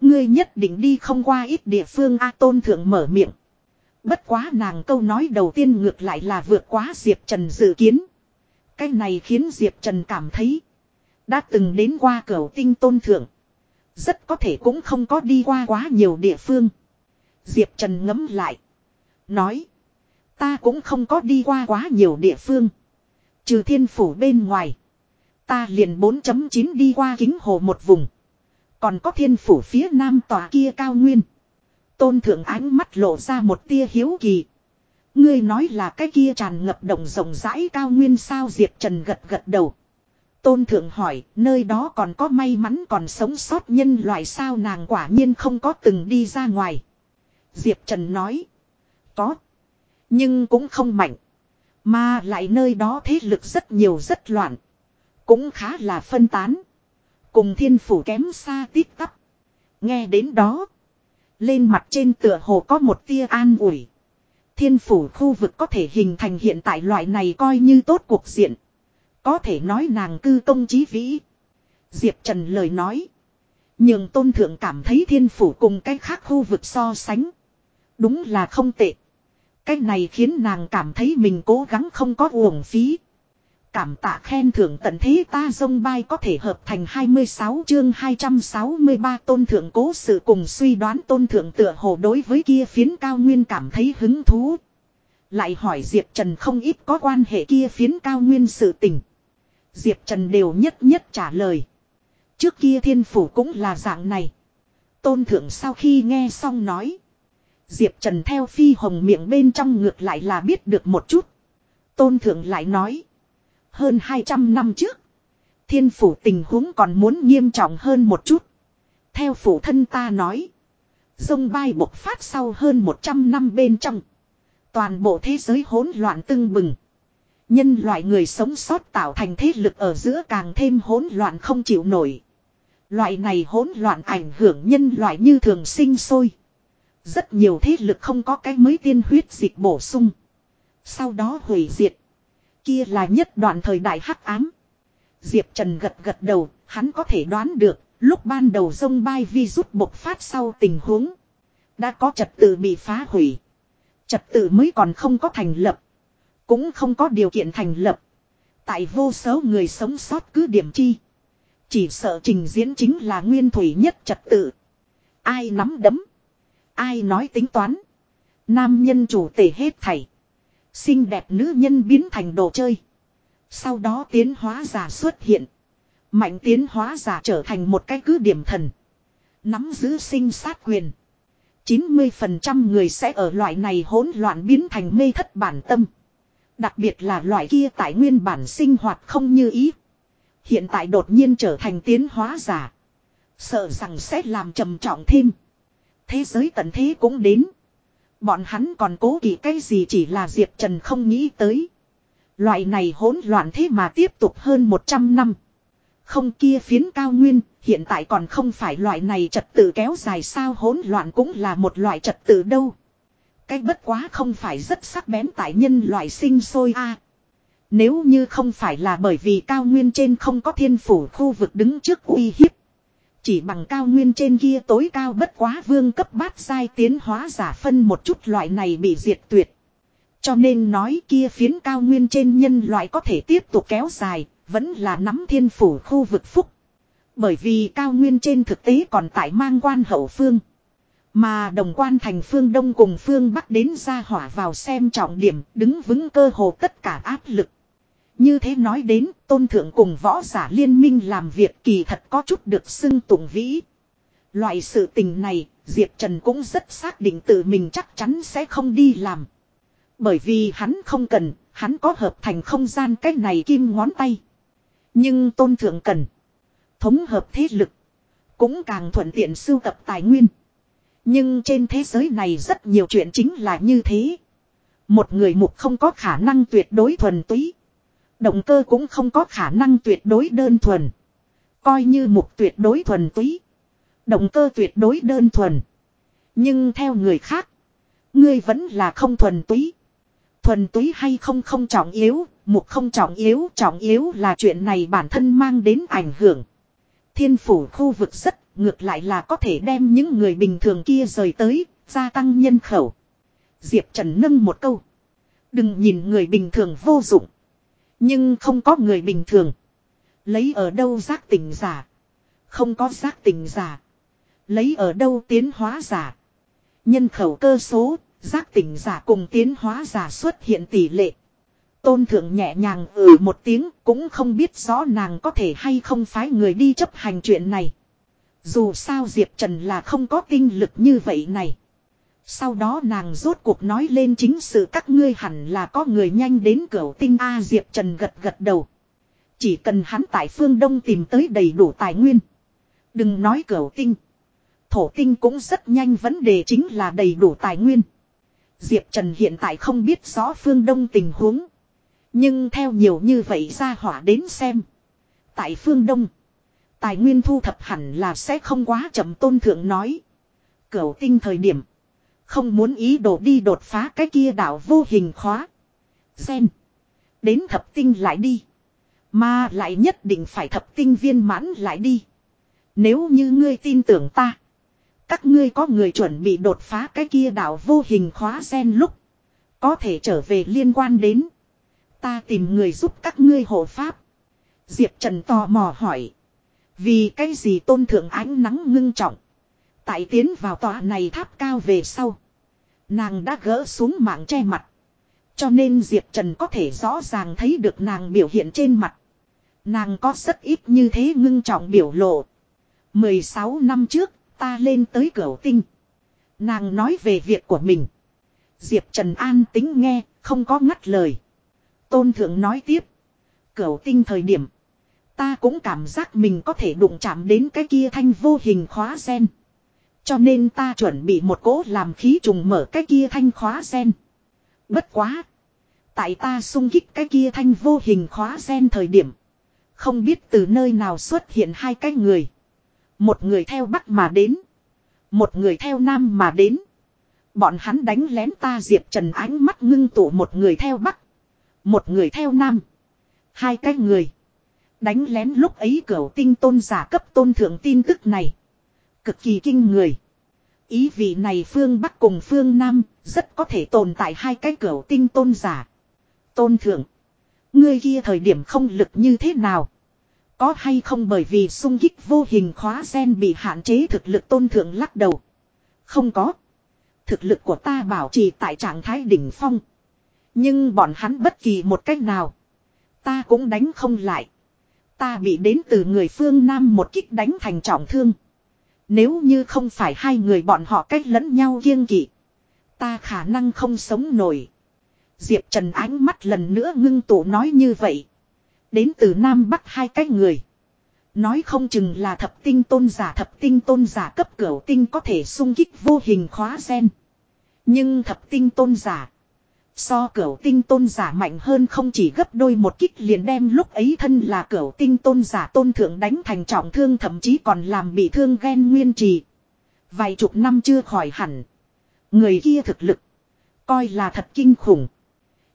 Ngươi nhất định đi không qua ít địa phương A tôn thượng mở miệng. Bất quá nàng câu nói đầu tiên ngược lại là vượt quá Diệp Trần dự kiến. Cái này khiến Diệp Trần cảm thấy. Đã từng đến qua cửa tinh tôn thượng. Rất có thể cũng không có đi qua quá nhiều địa phương. Diệp Trần ngấm lại. Nói. Ta cũng không có đi qua quá nhiều địa phương. Trừ thiên phủ bên ngoài. Ta liền 4.9 đi qua kính hồ một vùng. Còn có thiên phủ phía nam tòa kia cao nguyên. Tôn thượng ánh mắt lộ ra một tia hiếu kỳ. Ngươi nói là cái kia tràn ngập đồng rộng rãi cao nguyên sao Diệp Trần gật gật đầu. Tôn thượng hỏi, nơi đó còn có may mắn còn sống sót nhân loại sao nàng quả nhiên không có từng đi ra ngoài. Diệp Trần nói, có, nhưng cũng không mạnh. Mà lại nơi đó thế lực rất nhiều rất loạn. Cũng khá là phân tán. Cùng thiên phủ kém xa tít tắp. Nghe đến đó. Lên mặt trên tựa hồ có một tia an ủi. Thiên phủ khu vực có thể hình thành hiện tại loại này coi như tốt cuộc diện. Có thể nói nàng cư công chí vĩ. Diệp Trần lời nói. Nhưng tôn thượng cảm thấy thiên phủ cùng cái khác khu vực so sánh. Đúng là không tệ. Cái này khiến nàng cảm thấy mình cố gắng không có uổng phí. Cảm tạ khen thưởng tận thế ta dông bay có thể hợp thành 26 chương 263 tôn thượng cố sự cùng suy đoán tôn thượng tựa hồ đối với kia phiến cao nguyên cảm thấy hứng thú. Lại hỏi Diệp Trần không ít có quan hệ kia phiến cao nguyên sự tình. Diệp Trần đều nhất nhất trả lời. Trước kia thiên phủ cũng là dạng này. Tôn thượng sau khi nghe xong nói. Diệp Trần theo phi hồng miệng bên trong ngược lại là biết được một chút. Tôn thượng lại nói. Hơn 200 năm trước. Thiên phủ tình huống còn muốn nghiêm trọng hơn một chút. Theo phủ thân ta nói. Dông bay bộc phát sau hơn 100 năm bên trong. Toàn bộ thế giới hỗn loạn tưng bừng. Nhân loại người sống sót tạo thành thế lực ở giữa càng thêm hỗn loạn không chịu nổi. Loại này hỗn loạn ảnh hưởng nhân loại như thường sinh sôi. Rất nhiều thế lực không có cái mới tiên huyết dịch bổ sung. Sau đó hủy diệt. Kia là nhất đoạn thời đại hắc ám. Diệp Trần gật gật đầu, hắn có thể đoán được, lúc ban đầu sông bay vi rút bộc phát sau tình huống. Đã có trật tự bị phá hủy. Trật tự mới còn không có thành lập. Cũng không có điều kiện thành lập. Tại vô số người sống sót cứ điểm chi. Chỉ sợ trình diễn chính là nguyên thủy nhất trật tự. Ai nắm đấm. Ai nói tính toán. Nam nhân chủ tể hết thảy. Xinh đẹp nữ nhân biến thành đồ chơi. Sau đó tiến hóa giả xuất hiện. Mạnh tiến hóa giả trở thành một cái cứ điểm thần. Nắm giữ sinh sát quyền. 90% người sẽ ở loại này hỗn loạn biến thành mê thất bản tâm. Đặc biệt là loại kia tại nguyên bản sinh hoạt không như ý. Hiện tại đột nhiên trở thành tiến hóa giả. Sợ rằng sẽ làm trầm trọng thêm. Thế giới tận thế cũng đến. Bọn hắn còn cố kỵ cái gì chỉ là Diệp Trần không nghĩ tới. Loại này hỗn loạn thế mà tiếp tục hơn 100 năm. Không kia phiến cao nguyên, hiện tại còn không phải loại này trật tự kéo dài sao hỗn loạn cũng là một loại trật tự đâu. Cái bất quá không phải rất sắc bén tại nhân loại sinh sôi a. nếu như không phải là bởi vì cao nguyên trên không có thiên phủ khu vực đứng trước uy hiếp. Chỉ bằng cao nguyên trên kia tối cao bất quá vương cấp bát sai tiến hóa giả phân một chút loại này bị diệt tuyệt. Cho nên nói kia phiến cao nguyên trên nhân loại có thể tiếp tục kéo dài, vẫn là nắm thiên phủ khu vực phúc. Bởi vì cao nguyên trên thực tế còn tại mang quan hậu phương. Mà đồng quan thành phương đông cùng phương bắc đến ra hỏa vào xem trọng điểm đứng vững cơ hồ tất cả áp lực. Như thế nói đến tôn thượng cùng võ giả liên minh làm việc kỳ thật có chút được xưng tụng vĩ. Loại sự tình này Diệp Trần cũng rất xác định tự mình chắc chắn sẽ không đi làm. Bởi vì hắn không cần, hắn có hợp thành không gian cái này kim ngón tay. Nhưng tôn thượng cần. Thống hợp thế lực. Cũng càng thuận tiện sưu tập tài nguyên. Nhưng trên thế giới này rất nhiều chuyện chính là như thế. Một người mục không có khả năng tuyệt đối thuần túy. Động cơ cũng không có khả năng tuyệt đối đơn thuần. Coi như mục tuyệt đối thuần túy. Động cơ tuyệt đối đơn thuần. Nhưng theo người khác. Ngươi vẫn là không thuần túy. Thuần túy hay không không trọng yếu. Mục không trọng yếu. Trọng yếu là chuyện này bản thân mang đến ảnh hưởng. Thiên phủ khu vực rất, ngược lại là có thể đem những người bình thường kia rời tới. Gia tăng nhân khẩu. Diệp Trần nâng một câu. Đừng nhìn người bình thường vô dụng. Nhưng không có người bình thường. Lấy ở đâu giác tỉnh giả. Không có giác tỉnh giả. Lấy ở đâu tiến hóa giả. Nhân khẩu cơ số, giác tỉnh giả cùng tiến hóa giả xuất hiện tỷ lệ. Tôn thượng nhẹ nhàng ừ một tiếng cũng không biết rõ nàng có thể hay không phái người đi chấp hành chuyện này. Dù sao Diệp Trần là không có tinh lực như vậy này. Sau đó nàng rốt cuộc nói lên chính sự các ngươi hẳn là có người nhanh đến cửa tinh A Diệp Trần gật gật đầu. Chỉ cần hắn tại phương Đông tìm tới đầy đủ tài nguyên. Đừng nói cửa tinh. Thổ tinh cũng rất nhanh vấn đề chính là đầy đủ tài nguyên. Diệp Trần hiện tại không biết rõ phương Đông tình huống. Nhưng theo nhiều như vậy ra hỏa đến xem. Tại phương Đông. Tài nguyên thu thập hẳn là sẽ không quá chậm tôn thượng nói. Cửu tinh thời điểm. Không muốn ý đồ đi đột phá cái kia đảo vô hình khóa. Gen. Đến thập tinh lại đi. Mà lại nhất định phải thập tinh viên mãn lại đi. Nếu như ngươi tin tưởng ta. Các ngươi có người chuẩn bị đột phá cái kia đảo vô hình khóa gen lúc. Có thể trở về liên quan đến. Ta tìm người giúp các ngươi hộ pháp. Diệp Trần tò mò hỏi. Vì cái gì tôn thượng ánh nắng ngưng trọng. Tại tiến vào tòa này tháp cao về sau. Nàng đã gỡ xuống mạng che mặt. Cho nên Diệp Trần có thể rõ ràng thấy được nàng biểu hiện trên mặt. Nàng có rất ít như thế ngưng trọng biểu lộ. 16 năm trước, ta lên tới cửa tinh. Nàng nói về việc của mình. Diệp Trần an tính nghe, không có ngắt lời. Tôn Thượng nói tiếp. Cửa tinh thời điểm. Ta cũng cảm giác mình có thể đụng chạm đến cái kia thanh vô hình khóa sen. Cho nên ta chuẩn bị một cỗ làm khí trùng mở cái kia thanh khóa sen. Bất quá. Tại ta sung kích cái kia thanh vô hình khóa sen thời điểm. Không biết từ nơi nào xuất hiện hai cái người. Một người theo bắc mà đến. Một người theo nam mà đến. Bọn hắn đánh lén ta Diệp Trần ánh mắt ngưng tụ một người theo bắc. Một người theo nam. Hai cái người. Đánh lén lúc ấy cửa tinh tôn giả cấp tôn thượng tin tức này. Cực kỳ kinh người. Ý vị này phương Bắc cùng phương Nam rất có thể tồn tại hai cái cửa tinh tôn giả. Tôn thượng. Ngươi kia thời điểm không lực như thế nào? Có hay không bởi vì sung kích vô hình khóa sen bị hạn chế thực lực tôn thượng lắc đầu. Không có. Thực lực của ta bảo trì tại trạng thái đỉnh phong. Nhưng bọn hắn bất kỳ một cách nào. Ta cũng đánh không lại. Ta bị đến từ người phương Nam một kích đánh thành trọng thương. Nếu như không phải hai người bọn họ cách lẫn nhau kiêng kỵ. Ta khả năng không sống nổi. Diệp Trần ánh mắt lần nữa ngưng tụ nói như vậy. Đến từ Nam Bắc hai cái người. Nói không chừng là thập tinh tôn giả, thập tinh tôn giả cấp cửu tinh có thể sung kích vô hình khóa sen. Nhưng thập tinh tôn giả. So cửu tinh tôn giả mạnh hơn không chỉ gấp đôi một kích liền đem lúc ấy thân là cửu tinh tôn giả tôn thượng đánh thành trọng thương thậm chí còn làm bị thương ghen nguyên trì. Vài chục năm chưa khỏi hẳn. Người kia thực lực. Coi là thật kinh khủng.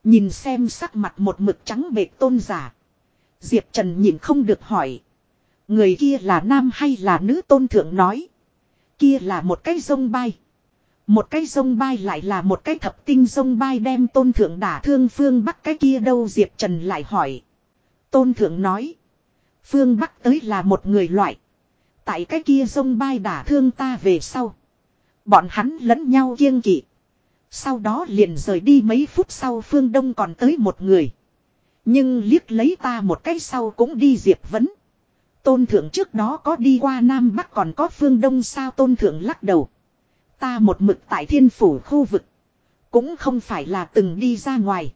Nhìn xem sắc mặt một mực trắng bệt tôn giả. Diệp Trần nhìn không được hỏi. Người kia là nam hay là nữ tôn thượng nói. Kia là một cái sông bay. Một cái sông bay lại là một cái thập tinh sông bay đem tôn thượng đả thương phương bắc cái kia đâu Diệp Trần lại hỏi. Tôn thượng nói. Phương bắc tới là một người loại. Tại cái kia sông bay đả thương ta về sau. Bọn hắn lẫn nhau kiêng kỵ. Sau đó liền rời đi mấy phút sau phương đông còn tới một người. Nhưng liếc lấy ta một cái sau cũng đi diệp vấn. Tôn thượng trước đó có đi qua Nam Bắc còn có phương đông sao tôn thượng lắc đầu. Ta một mực tại thiên phủ khu vực. Cũng không phải là từng đi ra ngoài.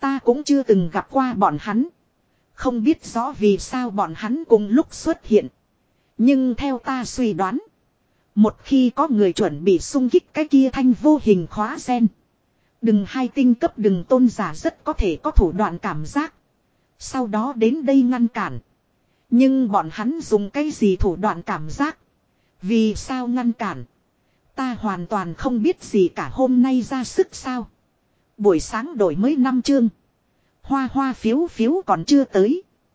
Ta cũng chưa từng gặp qua bọn hắn. Không biết rõ vì sao bọn hắn cùng lúc xuất hiện. Nhưng theo ta suy đoán. Một khi có người chuẩn bị sung kích cái kia thanh vô hình khóa sen. Đừng hai tinh cấp đừng tôn giả rất có thể có thủ đoạn cảm giác. Sau đó đến đây ngăn cản. Nhưng bọn hắn dùng cái gì thủ đoạn cảm giác. Vì sao ngăn cản. Ta hoàn toàn không biết gì cả hôm nay ra sức sao. Buổi sáng đổi mới năm chương. Hoa hoa phiếu phiếu còn chưa tới.